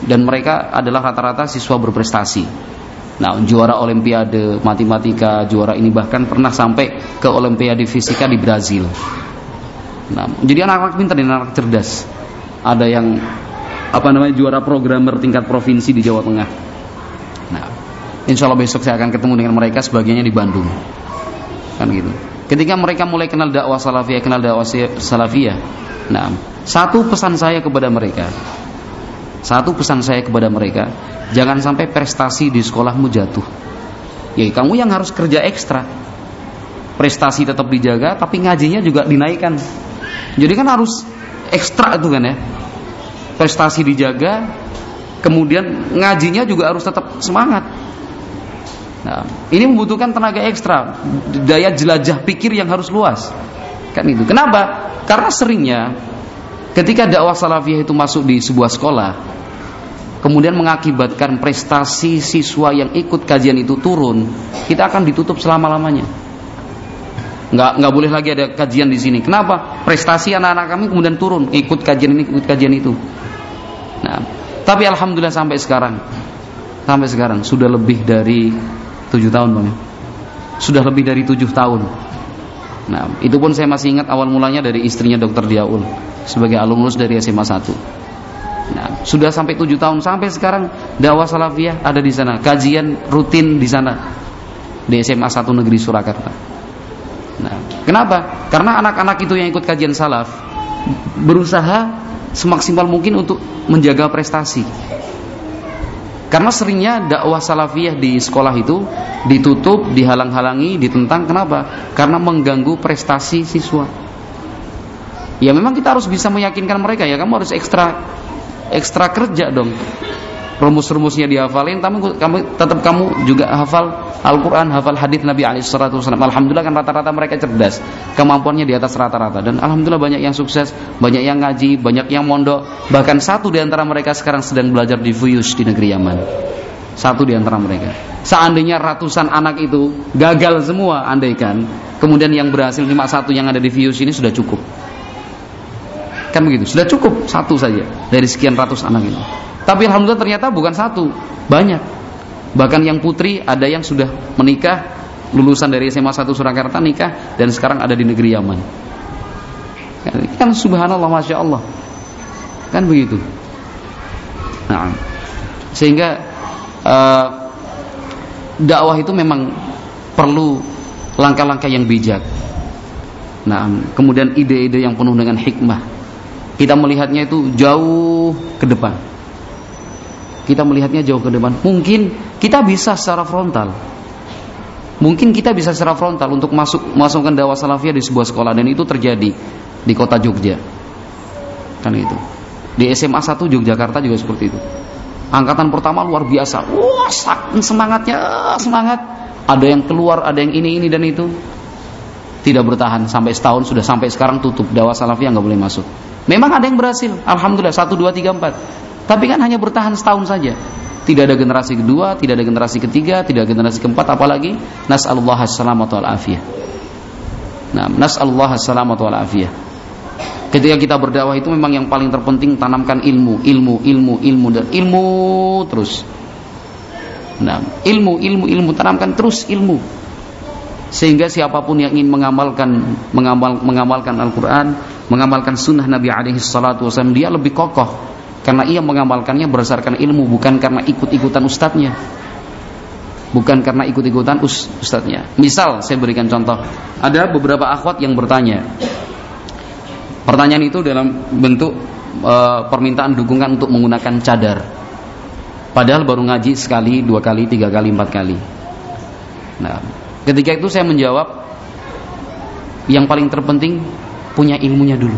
Dan mereka adalah rata-rata siswa berprestasi Nah, juara olimpiade matematika, juara ini bahkan pernah sampai ke olimpiade fisika di Brazil. Nah, jadi anak-anak pintar dan anak cerdas. Ada yang apa namanya juara programmer tingkat provinsi di Jawa Tengah. Nah, insya Allah besok saya akan ketemu dengan mereka sebagiannya di Bandung. Kan gitu. Ketika mereka mulai kenal dakwah salafiyah, kenal dakwah salafiyah. Nah, satu pesan saya kepada mereka. Satu pesan saya kepada mereka, Jangan sampai prestasi di sekolahmu jatuh. Ya kamu yang harus kerja ekstra. Prestasi tetap dijaga tapi ngajinya juga dinaikkan. Jadi kan harus ekstra itu kan ya. Prestasi dijaga, kemudian ngajinya juga harus tetap semangat. Nah, ini membutuhkan tenaga ekstra, daya jelajah pikir yang harus luas. Kan itu. Kenapa? Karena seringnya ketika dakwah salafiyah itu masuk di sebuah sekolah, kemudian mengakibatkan prestasi siswa yang ikut kajian itu turun, kita akan ditutup selama-lamanya. Nggak, nggak boleh lagi ada kajian di sini. Kenapa? Prestasi anak-anak kami kemudian turun, ikut kajian ini, ikut kajian itu. Nah, tapi alhamdulillah sampai sekarang, sampai sekarang sudah lebih dari tujuh tahun bang. Sudah lebih dari tujuh tahun. Nah, itu pun saya masih ingat awal mulanya dari istrinya Dokter Diaul sebagai alumnus dari SMA 1. Nah, sudah sampai tujuh tahun sampai sekarang dakwah salafiyah ada di sana, kajian rutin di sana di SMA 1 Negeri Surakarta. Nah, Kenapa? Karena anak-anak itu yang ikut kajian salaf berusaha semaksimal mungkin untuk menjaga prestasi. Karena seringnya dakwah salafiyah di sekolah itu ditutup, dihalang-halangi, ditentang. Kenapa? Karena mengganggu prestasi siswa. Ya memang kita harus bisa meyakinkan mereka ya, kamu harus ekstra ekstra kerja dong rumus-rumusnya dihafalin tapi kamu tetap kamu juga hafal Al-Qur'an, hafal hadis Nabi alaihi wasallam. Alhamdulillah kan rata-rata mereka cerdas. Kemampuannya di atas rata-rata dan alhamdulillah banyak yang sukses, banyak yang ngaji, banyak yang mondok. Bahkan satu di antara mereka sekarang sedang belajar di Fuyus di negeri Yaman. Satu di antara mereka. Seandainya ratusan anak itu gagal semua andaikan, kemudian yang berhasil cuma satu yang ada di Fuyus ini sudah cukup. Kan begitu, sudah cukup satu saja dari sekian ratus anak ini. Tapi alhamdulillah ternyata bukan satu, banyak. Bahkan yang putri ada yang sudah menikah, lulusan dari SMA 1 Surakarta nikah dan sekarang ada di negeri Yaman. Kan, subhanallah masya Allah, kan begitu. Nah, sehingga uh, dakwah itu memang perlu langkah-langkah yang bijak. Nah, kemudian ide-ide yang penuh dengan hikmah. Kita melihatnya itu jauh ke depan kita melihatnya jauh ke depan. Mungkin kita bisa secara frontal. Mungkin kita bisa secara frontal untuk masuk masukkan dakwah salafiyah di sebuah sekolah dan itu terjadi di kota Jogja. Kan itu. Di SMA 1 Yogyakarta juga seperti itu. Angkatan pertama luar biasa. Wah, semangatnya semangat. Ada yang keluar, ada yang ini ini dan itu. Tidak bertahan sampai setahun sudah sampai sekarang tutup dakwah salafiyah nggak boleh masuk. Memang ada yang berhasil. Alhamdulillah 1 2 3 4. Tapi kan hanya bertahan setahun saja. Tidak ada generasi kedua, tidak ada generasi ketiga, tidak ada generasi keempat apalagi nas'alullah assalamatu wal afiyah. Nah, nas'alullah assalamatu wal afiyah. Ketika kita berdakwah itu memang yang paling terpenting tanamkan ilmu, ilmu, ilmu, ilmu dan ilmu terus. Nah, ilmu, ilmu, ilmu tanamkan terus ilmu. Sehingga siapa pun yang ingin mengamalkan mengamal, mengamalkan Al-Qur'an, mengamalkan sunnah Nabi alaihi salatu wasallam, dia lebih kokoh karena ia mengamalkannya berdasarkan ilmu bukan karena ikut-ikutan ustadznya. Bukan karena ikut-ikutan us ustadznya. Misal saya berikan contoh. Ada beberapa akhwat yang bertanya. Pertanyaan itu dalam bentuk e, permintaan dukungan untuk menggunakan cadar. Padahal baru ngaji sekali dua kali tiga kali empat kali. Nah ketika itu saya menjawab yang paling terpenting punya ilmunya dulu.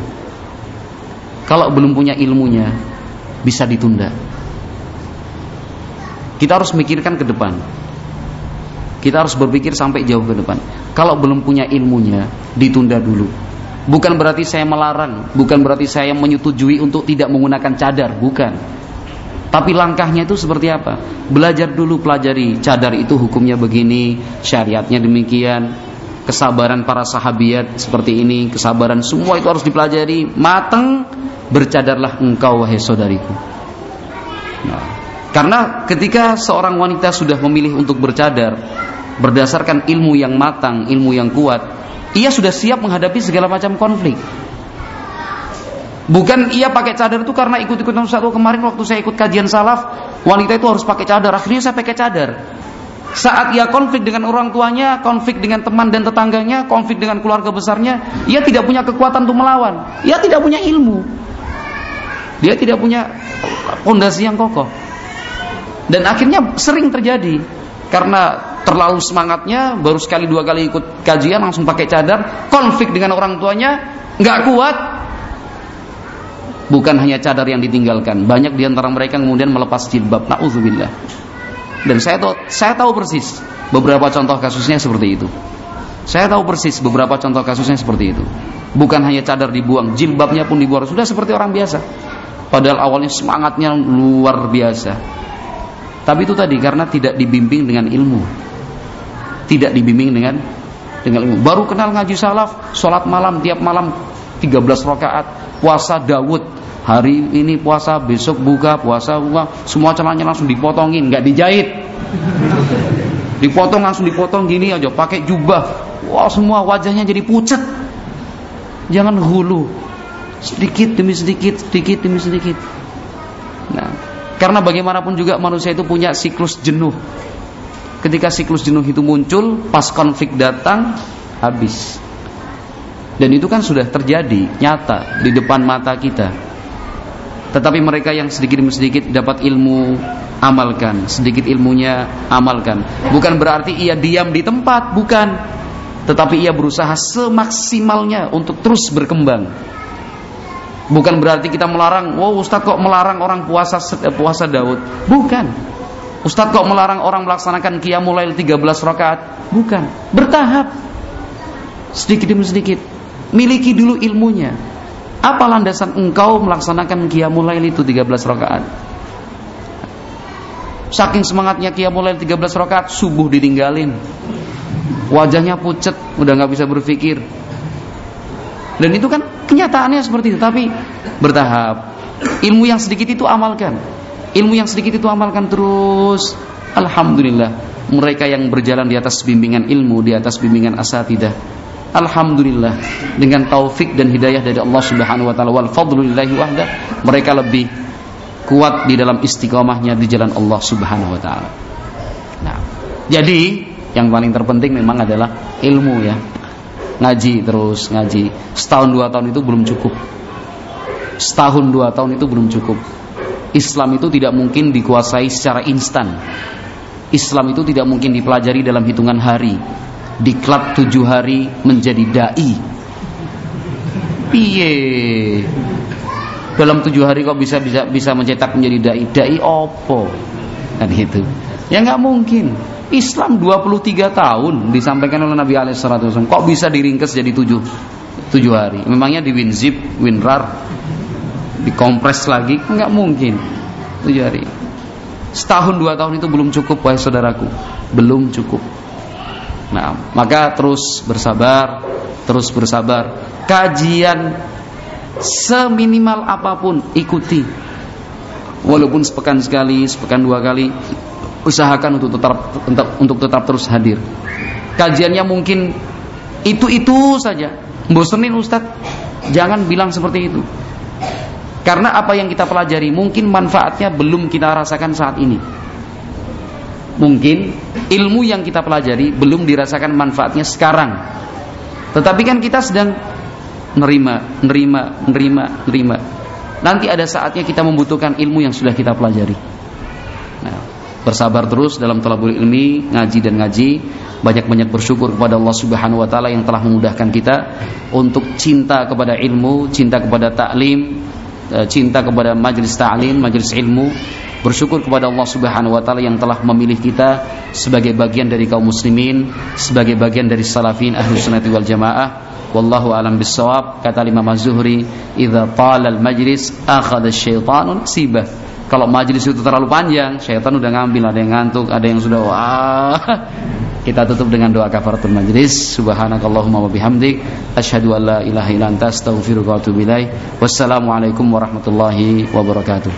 Kalau belum punya ilmunya bisa ditunda. Kita harus mikirkan ke depan. Kita harus berpikir sampai jauh ke depan. Kalau belum punya ilmunya, ditunda dulu. Bukan berarti saya melarang, bukan berarti saya menyetujui untuk tidak menggunakan cadar, bukan. Tapi langkahnya itu seperti apa? Belajar dulu, pelajari cadar itu hukumnya begini, syariatnya demikian, kesabaran para sahabiat seperti ini, kesabaran semua itu harus dipelajari matang bercadarlah engkau wahai saudariku. Nah, karena ketika seorang wanita sudah memilih untuk bercadar berdasarkan ilmu yang matang, ilmu yang kuat, ia sudah siap menghadapi segala macam konflik. Bukan ia pakai cadar itu karena ikut-ikutan satu kemarin waktu saya ikut kajian salaf, wanita itu harus pakai cadar. Akhirnya saya pakai cadar. Saat ia konflik dengan orang tuanya, konflik dengan teman dan tetangganya, konflik dengan keluarga besarnya, ia tidak punya kekuatan untuk melawan. Ia tidak punya ilmu. Dia tidak punya fondasi yang kokoh. Dan akhirnya sering terjadi karena terlalu semangatnya baru sekali dua kali ikut kajian langsung pakai cadar, konflik dengan orang tuanya nggak kuat. Bukan hanya cadar yang ditinggalkan, banyak di antara mereka kemudian melepas jilbab. Nauzubillah. Dan saya tahu, saya tahu persis beberapa contoh kasusnya seperti itu. Saya tahu persis beberapa contoh kasusnya seperti itu. Bukan hanya cadar dibuang, jilbabnya pun dibuang. Sudah seperti orang biasa. Padahal awalnya semangatnya luar biasa. Tapi itu tadi karena tidak dibimbing dengan ilmu. Tidak dibimbing dengan dengan ilmu. Baru kenal ngaji salaf, sholat malam tiap malam 13 rakaat, puasa Dawud. Hari ini puasa, besok buka, puasa buka, semua celananya langsung dipotongin, nggak dijahit. Dipotong langsung dipotong gini aja, pakai jubah. Wah, semua wajahnya jadi pucat. Jangan hulu, sedikit demi sedikit, sedikit demi sedikit. Nah, karena bagaimanapun juga manusia itu punya siklus jenuh. Ketika siklus jenuh itu muncul, pas konflik datang, habis. Dan itu kan sudah terjadi nyata di depan mata kita. Tetapi mereka yang sedikit demi sedikit dapat ilmu amalkan, sedikit ilmunya amalkan. Bukan berarti ia diam di tempat, bukan. Tetapi ia berusaha semaksimalnya untuk terus berkembang. Bukan berarti kita melarang, wow Ustaz kok melarang orang puasa puasa Daud. Bukan. Ustaz kok melarang orang melaksanakan qiyamul lail 13 rakaat? Bukan. Bertahap. Sedikit demi sedikit miliki dulu ilmunya. Apa landasan engkau melaksanakan qiyamul lail itu 13 rakaat? Saking semangatnya qiyamul lail 13 rakaat, subuh ditinggalin. Wajahnya pucet, udah nggak bisa berpikir. Dan itu kan kenyataannya seperti itu, tapi bertahap. Ilmu yang sedikit itu amalkan. Ilmu yang sedikit itu amalkan terus. Alhamdulillah, mereka yang berjalan di atas bimbingan ilmu, di atas bimbingan asatidah, Alhamdulillah dengan taufik dan hidayah dari Allah Subhanahu wa taala wal fadlulillahi wahda mereka lebih kuat di dalam istiqomahnya di jalan Allah Subhanahu wa taala. Nah, jadi yang paling terpenting memang adalah ilmu ya. Ngaji terus ngaji. Setahun dua tahun itu belum cukup. Setahun dua tahun itu belum cukup. Islam itu tidak mungkin dikuasai secara instan. Islam itu tidak mungkin dipelajari dalam hitungan hari diklat tujuh hari menjadi dai piye dalam tujuh hari kok bisa bisa bisa mencetak menjadi dai dai opo kan itu ya nggak mungkin Islam 23 tahun disampaikan oleh Nabi Alaihissalam kok bisa diringkes jadi tujuh tujuh hari? Memangnya di winzip winrar dikompres lagi? Nggak mungkin. Tujuh hari. Setahun dua tahun itu belum cukup wahai saudaraku. Belum cukup. Nah, maka terus bersabar, terus bersabar. Kajian seminimal apa pun ikuti. Walaupun sepekan sekali, sepekan dua kali, usahakan untuk tetap untuk, tetap terus hadir. Kajiannya mungkin itu-itu saja. Bosenin Ustadz, jangan bilang seperti itu. Karena apa yang kita pelajari mungkin manfaatnya belum kita rasakan saat ini mungkin ilmu yang kita pelajari belum dirasakan manfaatnya sekarang. Tetapi kan kita sedang nerima, nerima, nerima, nerima. Nanti ada saatnya kita membutuhkan ilmu yang sudah kita pelajari. Bersabar terus dalam talabul ilmi, ngaji dan ngaji, banyak-banyak bersyukur kepada Allah Subhanahu wa taala yang telah memudahkan kita untuk cinta kepada ilmu, cinta kepada taklim, eh, cinta kepada majlis ta'lim, majlis ilmu Bersyukur kepada Allah Subhanahu wa taala yang telah memilih kita sebagai bagian dari kaum muslimin, sebagai bagian dari salafin ahlu sunnati wal jamaah. Wallahu alam bisawab. Kata Imam Az-Zuhri, "Idza tala al-majlis akhadha asy-syaitanu sibah." Kalau majlis itu terlalu panjang, syaitan udah ngambil, ada yang ngantuk, ada yang sudah wah. Kita tutup dengan doa kafaratul majlis. Subhanakallahumma wa bihamdik asyhadu an la ilaha illa anta astaghfiruka wa atubu. Wassalamualaikum warahmatullahi wabarakatuh.